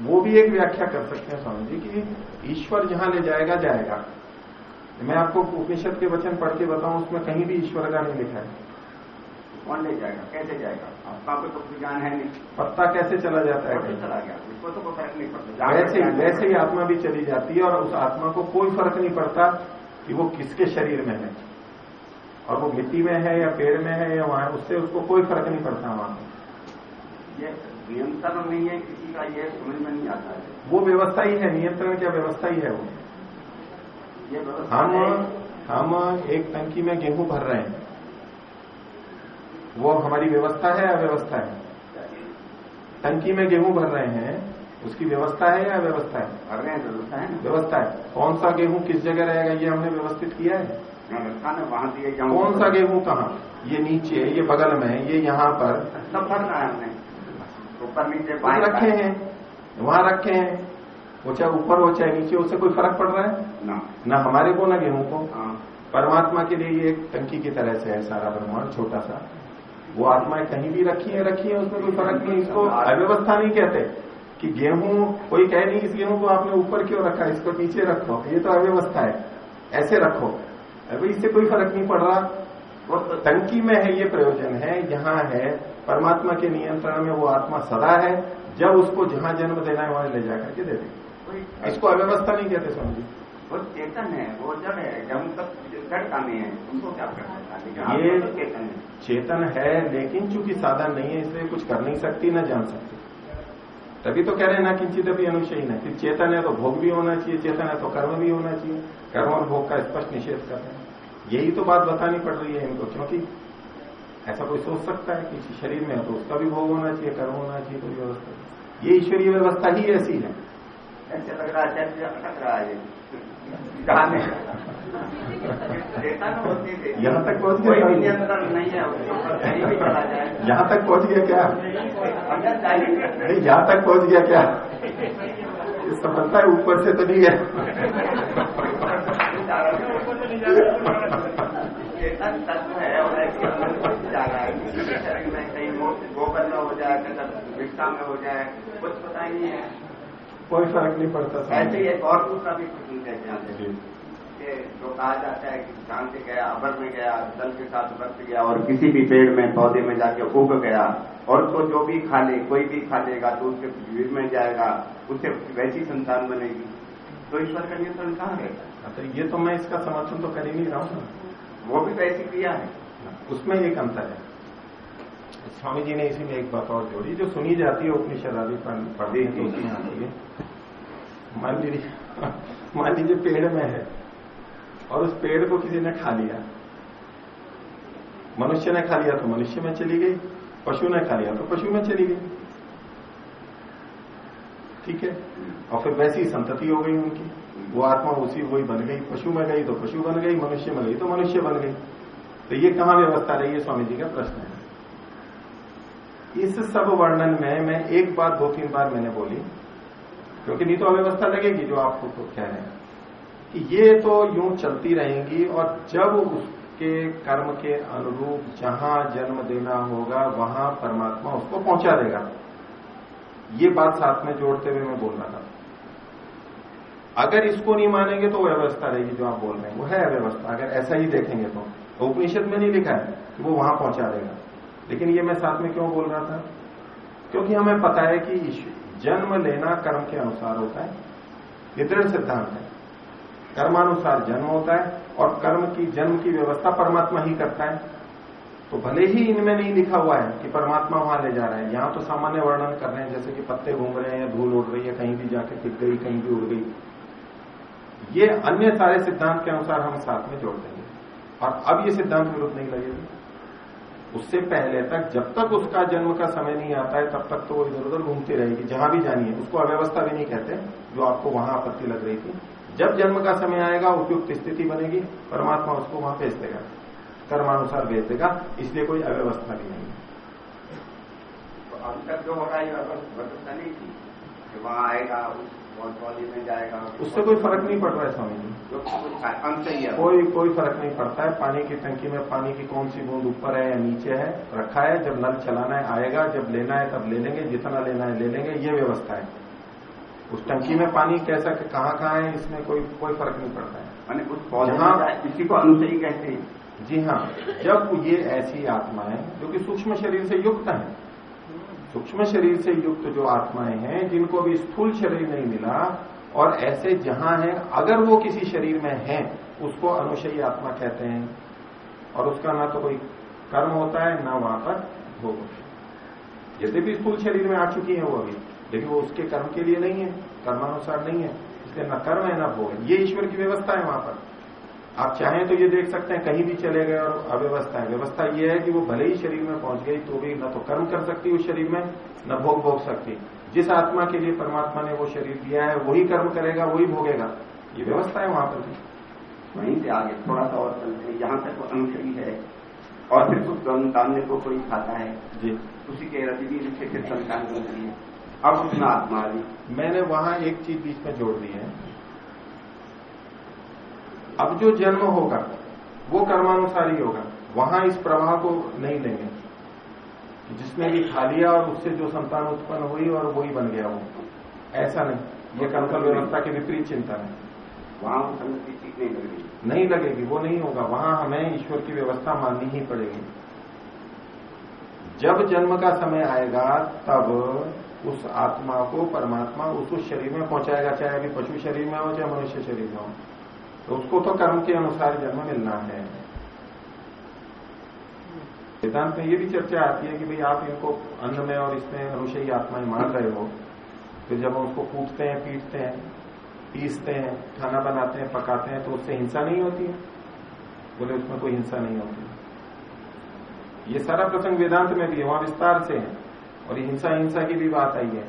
वो भी एक व्याख्या कर सकते हैं स्वामी जी कि ईश्वर जहाँ ले जाएगा जाएगा। मैं आपको उपनिषद के वचन पढ़ के बताऊँ उसमें कहीं भी ईश्वर का नहीं लिखा है। कौन ले जाएगा? कैसे जाएगा? आपका को तो कोई ज्ञान है नहीं। पत्ता कैसे चला जाता है? तो चला गया। उसको तो कोई फ़र्क नहीं पड़ता। वैसे ही वैसे ही आत्मा भी चली जाती है और उस आत्मा को कोई फ़र्क नहीं पड़ता कि वो किसके शरीर में है। और वो मिट्टी में है या पेड़ में है या वहाँ उससे उसको कोई फ़र्क नहीं पड़ता वहाँ। ये नियंत्रण नहीं है किसी का ये समझ में नहीं आता है। वो व्यवस्था ही है नियंत्रण क्या व्यवस्था ही है वो? हम हम एक टंकी में गेहूँ भर रहे हैं। वो हमारी व्यवस्था है या व्यवस्था है? टंकी में गेहूँ भर रहे हैं उसकी व्यवस्था है या व्यवस्था है? भर रहे हैं व्यवस्था है व्यवस्था है। कौन सा गेहूँ किस जगह रहेगा ये हमने व्यवस्थित किया है? व्यवस्था ने वहाँ दिए कौन सा गेहूँ कहाँ? ये नीचे ये बगल में ये यहाँ पर। सब भर रहा है हमने। ऊपर नीचे रखे हैं वहाँ रखे हैं। वो चाहे ऊपर हो चाहे नीचे उससे कोई फ़र्क पड़ रहा है? ना। ना हमारे को ना गेहूँ को। हाँ। परमात्मा के लिए ये एक टंकी की तरह से है सारा ब्रह्मांड छोटा सा। वो आत्माएँ कहीं भी रखी है रखी है उसमें कोई फ़र्क नहीं इसको अव्यवस्था नहीं कहते कि गेहूँ कोई कहे नहीं इस गेहूँ को आपने ऊपर क्यों रखा इसको नीचे रखो। ये तो अव्यवस्था है ऐसे रखो। अभी इससे कोई फ़र्क नहीं पड़ रहा। वो तो टंकी में है ये प्रयोजन है यहाँ है। परमात्मा के नियंत्रण में वो आत्मा सदा है। जब उसको जहाँ जन्म देना है वहाँ ले जाकर के दे दे इसको अव्यवस्था नहीं कहते समझी वो चेतन है वो जब है जब तक जड़ का नहीं है उनको क्या कर सकता है? ये तो चेतन है। चेतन है लेकिन चूँकि साधन नहीं है इसलिए कुछ कर नहीं सकती न जान सकती। तभी तो कह रहे हैं ना किंचित अभी अनुशयी है कि चेतन है तो भोग भी होना चाहिए चेतन है तो कर्म भी होना चाहिए। कर्म और भोग का स्पष्ट निषेध कर रहे हैं। यही तो बात बतानी पड़ रही है इनको क्योंकि ऐसा कोई सोच सकता है कि शरीर में है तो उसका भी भोग होना चाहिए कर्म होना चाहिए कोई व्यवस्था। ये ईश्वरीय व्यवस्था ही ऐसी है। ऐसे लग रहा है अटक रहा है यहाँ तक पहुँच गया नियंत्रण नहीं है जाए। यहाँ तक पहुँच गया क्या? नहीं यहाँ तक पहुँच गया क्या? समझता है ऊपर से तो नहीं है कहीं गोबर में हो जाए कहीं रिक्शा में हो जाए कुछ पता ही नहीं है। कोई फ़र्क नहीं पड़ता ऐसे ही एक और दूसरा भी कुछ नहीं कहते हैं जी। जो कहा जाता है कि चाँद से गया अबर में गया जल के साथ बरस गया और किसी भी पेड़ में पौधे में जाके उग गया और तो जो भी खा ले कोई भी खा लेगा तो उसके शरीर में जाएगा उससे वैसी संतान बनेगी। तो ईश्वर का नियंत्रण कहाँ रहता तो ये तो मैं इसका समर्थन तो कर ही नहीं रहा हूँ। ना वो भी वैसी क्रिया है उसमें एक अंतर है। स्वामी जी ने इसी में एक बात और जोड़ी जो सुनी जाती है उपनिषद आदि पढ़- है तो उसमें आती है। मान लीजिए मान लीजिए पेड़ में है और उस पेड़ को किसी ने खा लिया। मनुष्य ने खा लिया तो मनुष्य में चली गई पशु ने खा लिया तो पशु में चली गई। ठीक है? और फिर वैसी संतति हो गई उनकी। वो आत्मा उसी वही बन गई पशु में गई तो पशु बन गई मनुष्य में गई तो मनुष्य बन गई। तो ये कहाँ व्यवस्था रही है स्वामी जी का प्रश्न? है इस सब वर्णन में मैं एक बार दो तीन बार मैंने बोली क्योंकि नहीं तो अव्यवस्था लगेगी जो आपको तो कह रहे हैं कि ये तो यूँ चलती रहेंगी और जब उसके कर्म के अनुरूप जहाँ जन्म देना होगा वहाँ परमात्मा उसको पहुँचा देगा। ये बात साथ में जोड़ते हुए मैं बोल रहा था। अगर इसको नहीं मानेंगे तो व्यवस्था रहेगी जो आप बोल रहे हैं। वो है अव्यवस्था अगर ऐसा ही देखेंगे तो, तो उपनिषद में नहीं लिखा है कि वो वहाँ पहुँचा देगा। लेकिन ये मैं साथ में क्यों बोल रहा था? क्योंकि हमें पता है कि जन्म लेना कर्म के अनुसार होता है। ये दृढ़ सिद्धांत है। कर्मानुसार जन्म होता है और कर्म की, जन्म की व्यवस्था परमात्मा ही करता है। तो भले ही इनमें नहीं लिखा हुआ है कि परमात्मा वहाँ ले जा रहे हैं। यहाँ तो सामान्य वर्णन कर रहे हैं, जैसे कि पत्ते घूम रहे हैं या धूल उड़ रही है, कहीं भी जाके टिक गई, कहीं भी उड़ गई। ये अन्य सारे सिद्धांत के अनुसार हम साथ में जोड़ देंगे। और अब ये सिद्धांत विरुद्ध नहीं लगेगी। उससे पहले तक, जब तक उसका जन्म का समय नहीं आता है, तब तक तो वो इधर उधर घूमती रहेगी, जहाँ भी जानी है। उसको अव्यवस्था भी नहीं कहते, जो आपको वहाँ आपत्ति लग रही थी। जब जन्म का समय आएगा, उपयुक्त स्थिति बनेगी, परमात्मा उसको वहाँ भेज देगा, कर्मानुसार भेज देगा, इसलिए कोई अव्यवस्था भी नहीं है। तो अभी तक जो हो रहा है ये व्यवस्था नहीं थी वहाँ आएगा उस ट्रॉली में जाएगा। उससे कोई फ़र्क नहीं पड़ रहा है स्वामी जी। कोई कोई फ़र्क नहीं पड़ता है। पानी की टंकी में पानी की कौन सी बूंद ऊपर है या नीचे है रखा है। जब नल चलाना है आएगा। जब लेना है तब ले लेंगे। जितना लेना है ले लेंगे। ये व्यवस्था है। उस टंकी में पानी कैसा कहाँ कहाँ है इसमें कोई कोई फ़र्क नहीं पड़ता है। उस पौधे जाए, इसी को अनुसयी कहते हैं। जी हाँ। जब ये ऐसी आत्माएँ जो कि सूक्ष्म शरीर से युक्त हैं सूक्ष्म शरीर से युक्त जो आत्माएँ हैं, जिनको भी स्थूल शरीर नहीं मिला, और ऐसे जहाँ है, अगर वो किसी शरीर में है, उसको अनुशयी आत्मा कहते हैं। और उसका ना तो कोई कर्म होता है, ना वहाँ पर भोग होता भी स्थूल शरीर में आ चुकी है वो अभी, लेकिन वो उसके कर्म के लिए नहीं है, कर्मानुसार नहीं है। इसलिए न कर्म है, ना भोग ये ईश्वर की व्यवस्था है वहाँ पर। आप चाहें तो ये देख सकते हैं कहीं भी चले गए और अव्यवस्था है। व्यवस्था ये है कि वो भले ही शरीर में पहुँच गई तो भी न तो कर्म कर सकती उस शरीर में न भोग भोग सकती। जिस आत्मा के लिए परमात्मा ने वो शरीर दिया है वही कर्म करेगा वही भोगेगा। ये व्यवस्था है वहाँ पर भी। वहीं से आगे थोड़ा सा और चलते हैं। यहाँ तक अंश अनुसयी है। और फिर उस संतान को कोई खाता है। जी। उसी के रजनी से फिर संतान बनती है। अब उसमें आत्मा आ गई मैंने वहाँ एक चीज़ बीच में जोड़ दी है। अब जो जन्म होगा वो कर्मानुसार ही होगा। वहाँ इस प्रवाह को नहीं लेंगे जिसने भी खा लिया और उससे जो संतान उत्पन्न हुई और वही बन गया वो। ऐसा नहीं। ये कर्मफल व्यवस्था के विपरीत चिंतन है। वहाँ ठीक नहीं लग रही नहीं लगेगी। वो नहीं होगा। वहाँ हमें ईश्वर की व्यवस्था माननी ही पड़ेगी। जब जन्म का समय आएगा तब उस आत्मा को परमात्मा उस उस शरीर में पहुंचाएगा चाहे अभी पशु शरीर में हो चाहे मनुष्य शरीर में हो। तो उसको तो कर्म के अनुसार जन्म मिलना है। वेदांत में ये भी चर्चा आती है कि भाई आप इनको अन्न में और इसमें अनुषयी आत्माएँ मान रहे हो, फिर जब हम उसको कूटते हैं, पीटते हैं, पीसते हैं, खाना बनाते हैं, पकाते हैं तो उससे हिंसा नहीं होती है? बोले, उसमें कोई हिंसा नहीं होती। ये सारा प्रसंग वेदांत में भी है, वहाँ विस्तार से है। और हिंसा हिंसा की भी बात आई है।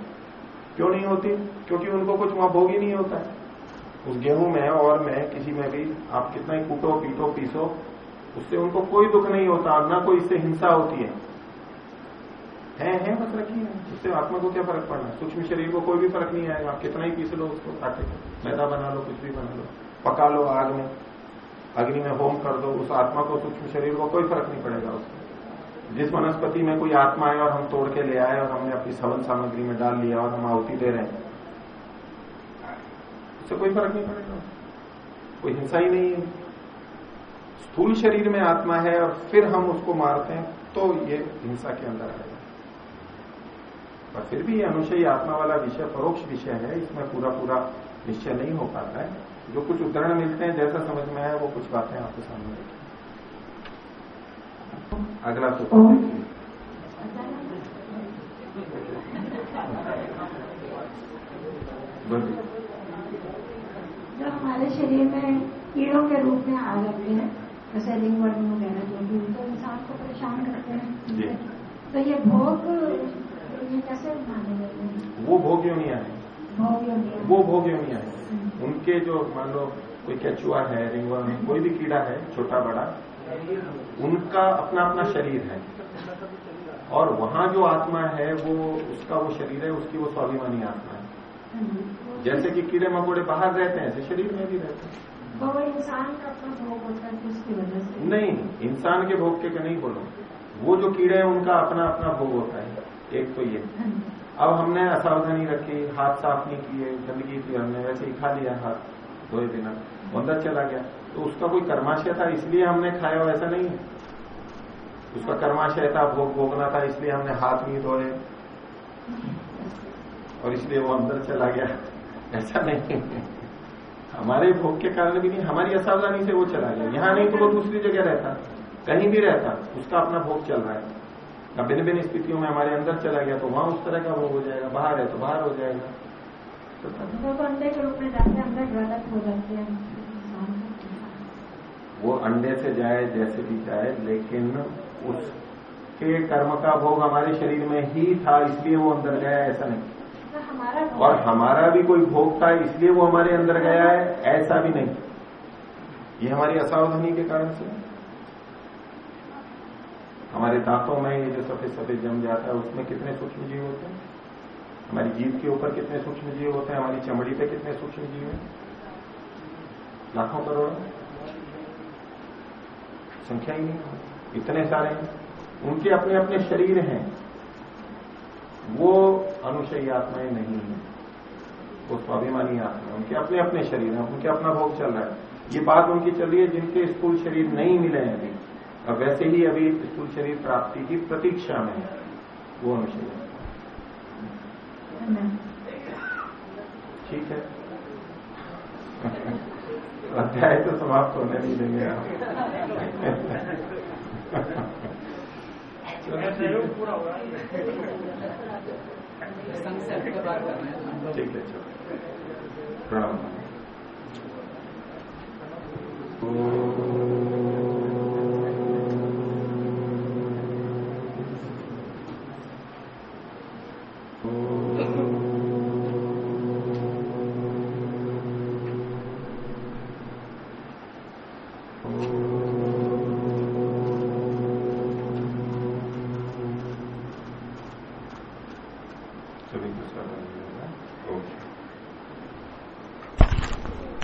क्यों नहीं होती? क्योंकि उनको कुछ वहाँ भोग ही नहीं होता। है उस गेहूँ में और में किसी में भी, आप कितना ही कूटो, पीटो, पीसो, उससे उनको कोई दुख नहीं होता, ना कोई इससे हिंसा होती है। है है, बस रखी है। उससे आत्मा को क्या फ़र्क पड़ना? है सूक्ष्म शरीर को कोई भी फ़र्क नहीं आएगा। आप कितना ही पीस लो उसको काटे मैदा बना लो, कुछ भी बना लो, पका लो आग में, अग्नि में होम कर दो, उस आत्मा को, सूक्ष्म शरीर को कोई फ़र्क नहीं पड़ेगा उसको। जिस वनस्पति में कोई आत्मा है और हम तोड़ के ले आए और हमने अपनी सवन सामग्री में डाल लिया और हम आहुति दे रहे हैं उससे कोई फ़र्क नहीं पड़ेगा। कोई हिंसा ही नहीं है। स्थूल शरीर में आत्मा है और फिर हम उसको मारते हैं तो ये हिंसा के अंदर आएगा पर फिर भी ये अनुशयी आत्मा वाला विषय परोक्ष विषय है इसमें पूरा पूरा निश्चय नहीं हो पाता है। जो कुछ उदाहरण मिलते हैं जैसा समझ में आया वो कुछ बातें आपके सामने रखी अगला सूत्र बोलिए। जो हमारे शरीर में कीड़ों के रूप में आ जाते हैं जैसे रिंगवर्म वगैरह जो भी तो इंसान को परेशान करते। हैं। तो ये भोग ये कैसे माने जाते हैं? वो भोग क्यों नहीं आए भोग वो भोग क्यों नहीं आए उनके जो मान लो कोई केचुआ है रिंगवर्म है कोई भी कीड़ा है छोटा बड़ा उनका अपना अपना शरीर है। और वहाँ जो आत्मा है वो उसका वो शरीर है उसकी वो स्वाभिमानी आत्मा है। जैसे कि कीड़े मकोड़े बाहर रहते हैं ऐसे शरीर में भी रहते हैं। वो इंसान का अपना भोग होता है तो उसकी वजह से। नहीं इंसान के भोग के नहीं बोलो। वो जो कीड़े हैं उनका अपना अपना भोग होता है। एक तो ये। हाँ अब हमने असावधानी रखी हाथ साफ़ नहीं किए गंदगी थी हमने वैसे ही खा लिया हाथ धोए बिना अंदर चला गया। तो उसका कोई कर्माशय था इसलिए हमने खाया हो ऐसा नहीं है। उसका कर्माशय था भोग भोगना था इसलिए हमने हाथ नहीं धोए। और इसलिए वो अंदर चला गया। ऐसा नहीं हमारे भोग के कारण भी नहीं हमारी असावधानी से वो चला गया। यहाँ नहीं तो वो दूसरी जगह रहता कहीं भी रहता उसका अपना भोग चल रहा है। अब भिन्न भिन्न स्थितियों में हमारे अंदर चला गया तो वहाँ उस तरह का भोग हो जाएगा बाहर है तो बाहर हो जाएगा। तो तो अंडे के रूप में जाते अंदर हो जाते हैं। वो अंडे से जाए जैसे भी जाए लेकिन उसके कर्म का भोग हमारे शरीर में ही था इसलिए वो अंदर गया ऐसा नहीं। और हमारा भी कोई भोग था, इसलिए वो हमारे अंदर गया है, ऐसा भी नहीं। ये हमारी असावधानी के कारण से। हमारे दांतों में ये जो सफ़ेद सफ़ेद जम जाता है, उसमें कितने सूक्ष्म जीव होते हैं? हमारी जीव के ऊपर कितने सूक्ष्म जीव होते हैं? हमारी चमड़ी पे कितने सूक्ष्म जीव हैं? लाखों करोड़। संख्या ही नहीं इतने सारे उनके अपने अपने शरीर हैं। वो अनुशयी आत्माएँ नहीं है। वो स्वाभिमानी आत्मा उनके अपने अपने शरीर हैं उनके अपना भोग चल रहा है। ये बात उनकी चल रही है जिनके स्थूल शरीर नहीं मिले हैं अभी। और वैसे ही अभी स्थूल शरीर प्राप्ति की प्रतीक्षा में है। वो अनुशयी आत्मा। ठीक है। अध्याय तो समाप्त होने नहीं देंगे आप। ठीक है चलो। प्रणाम।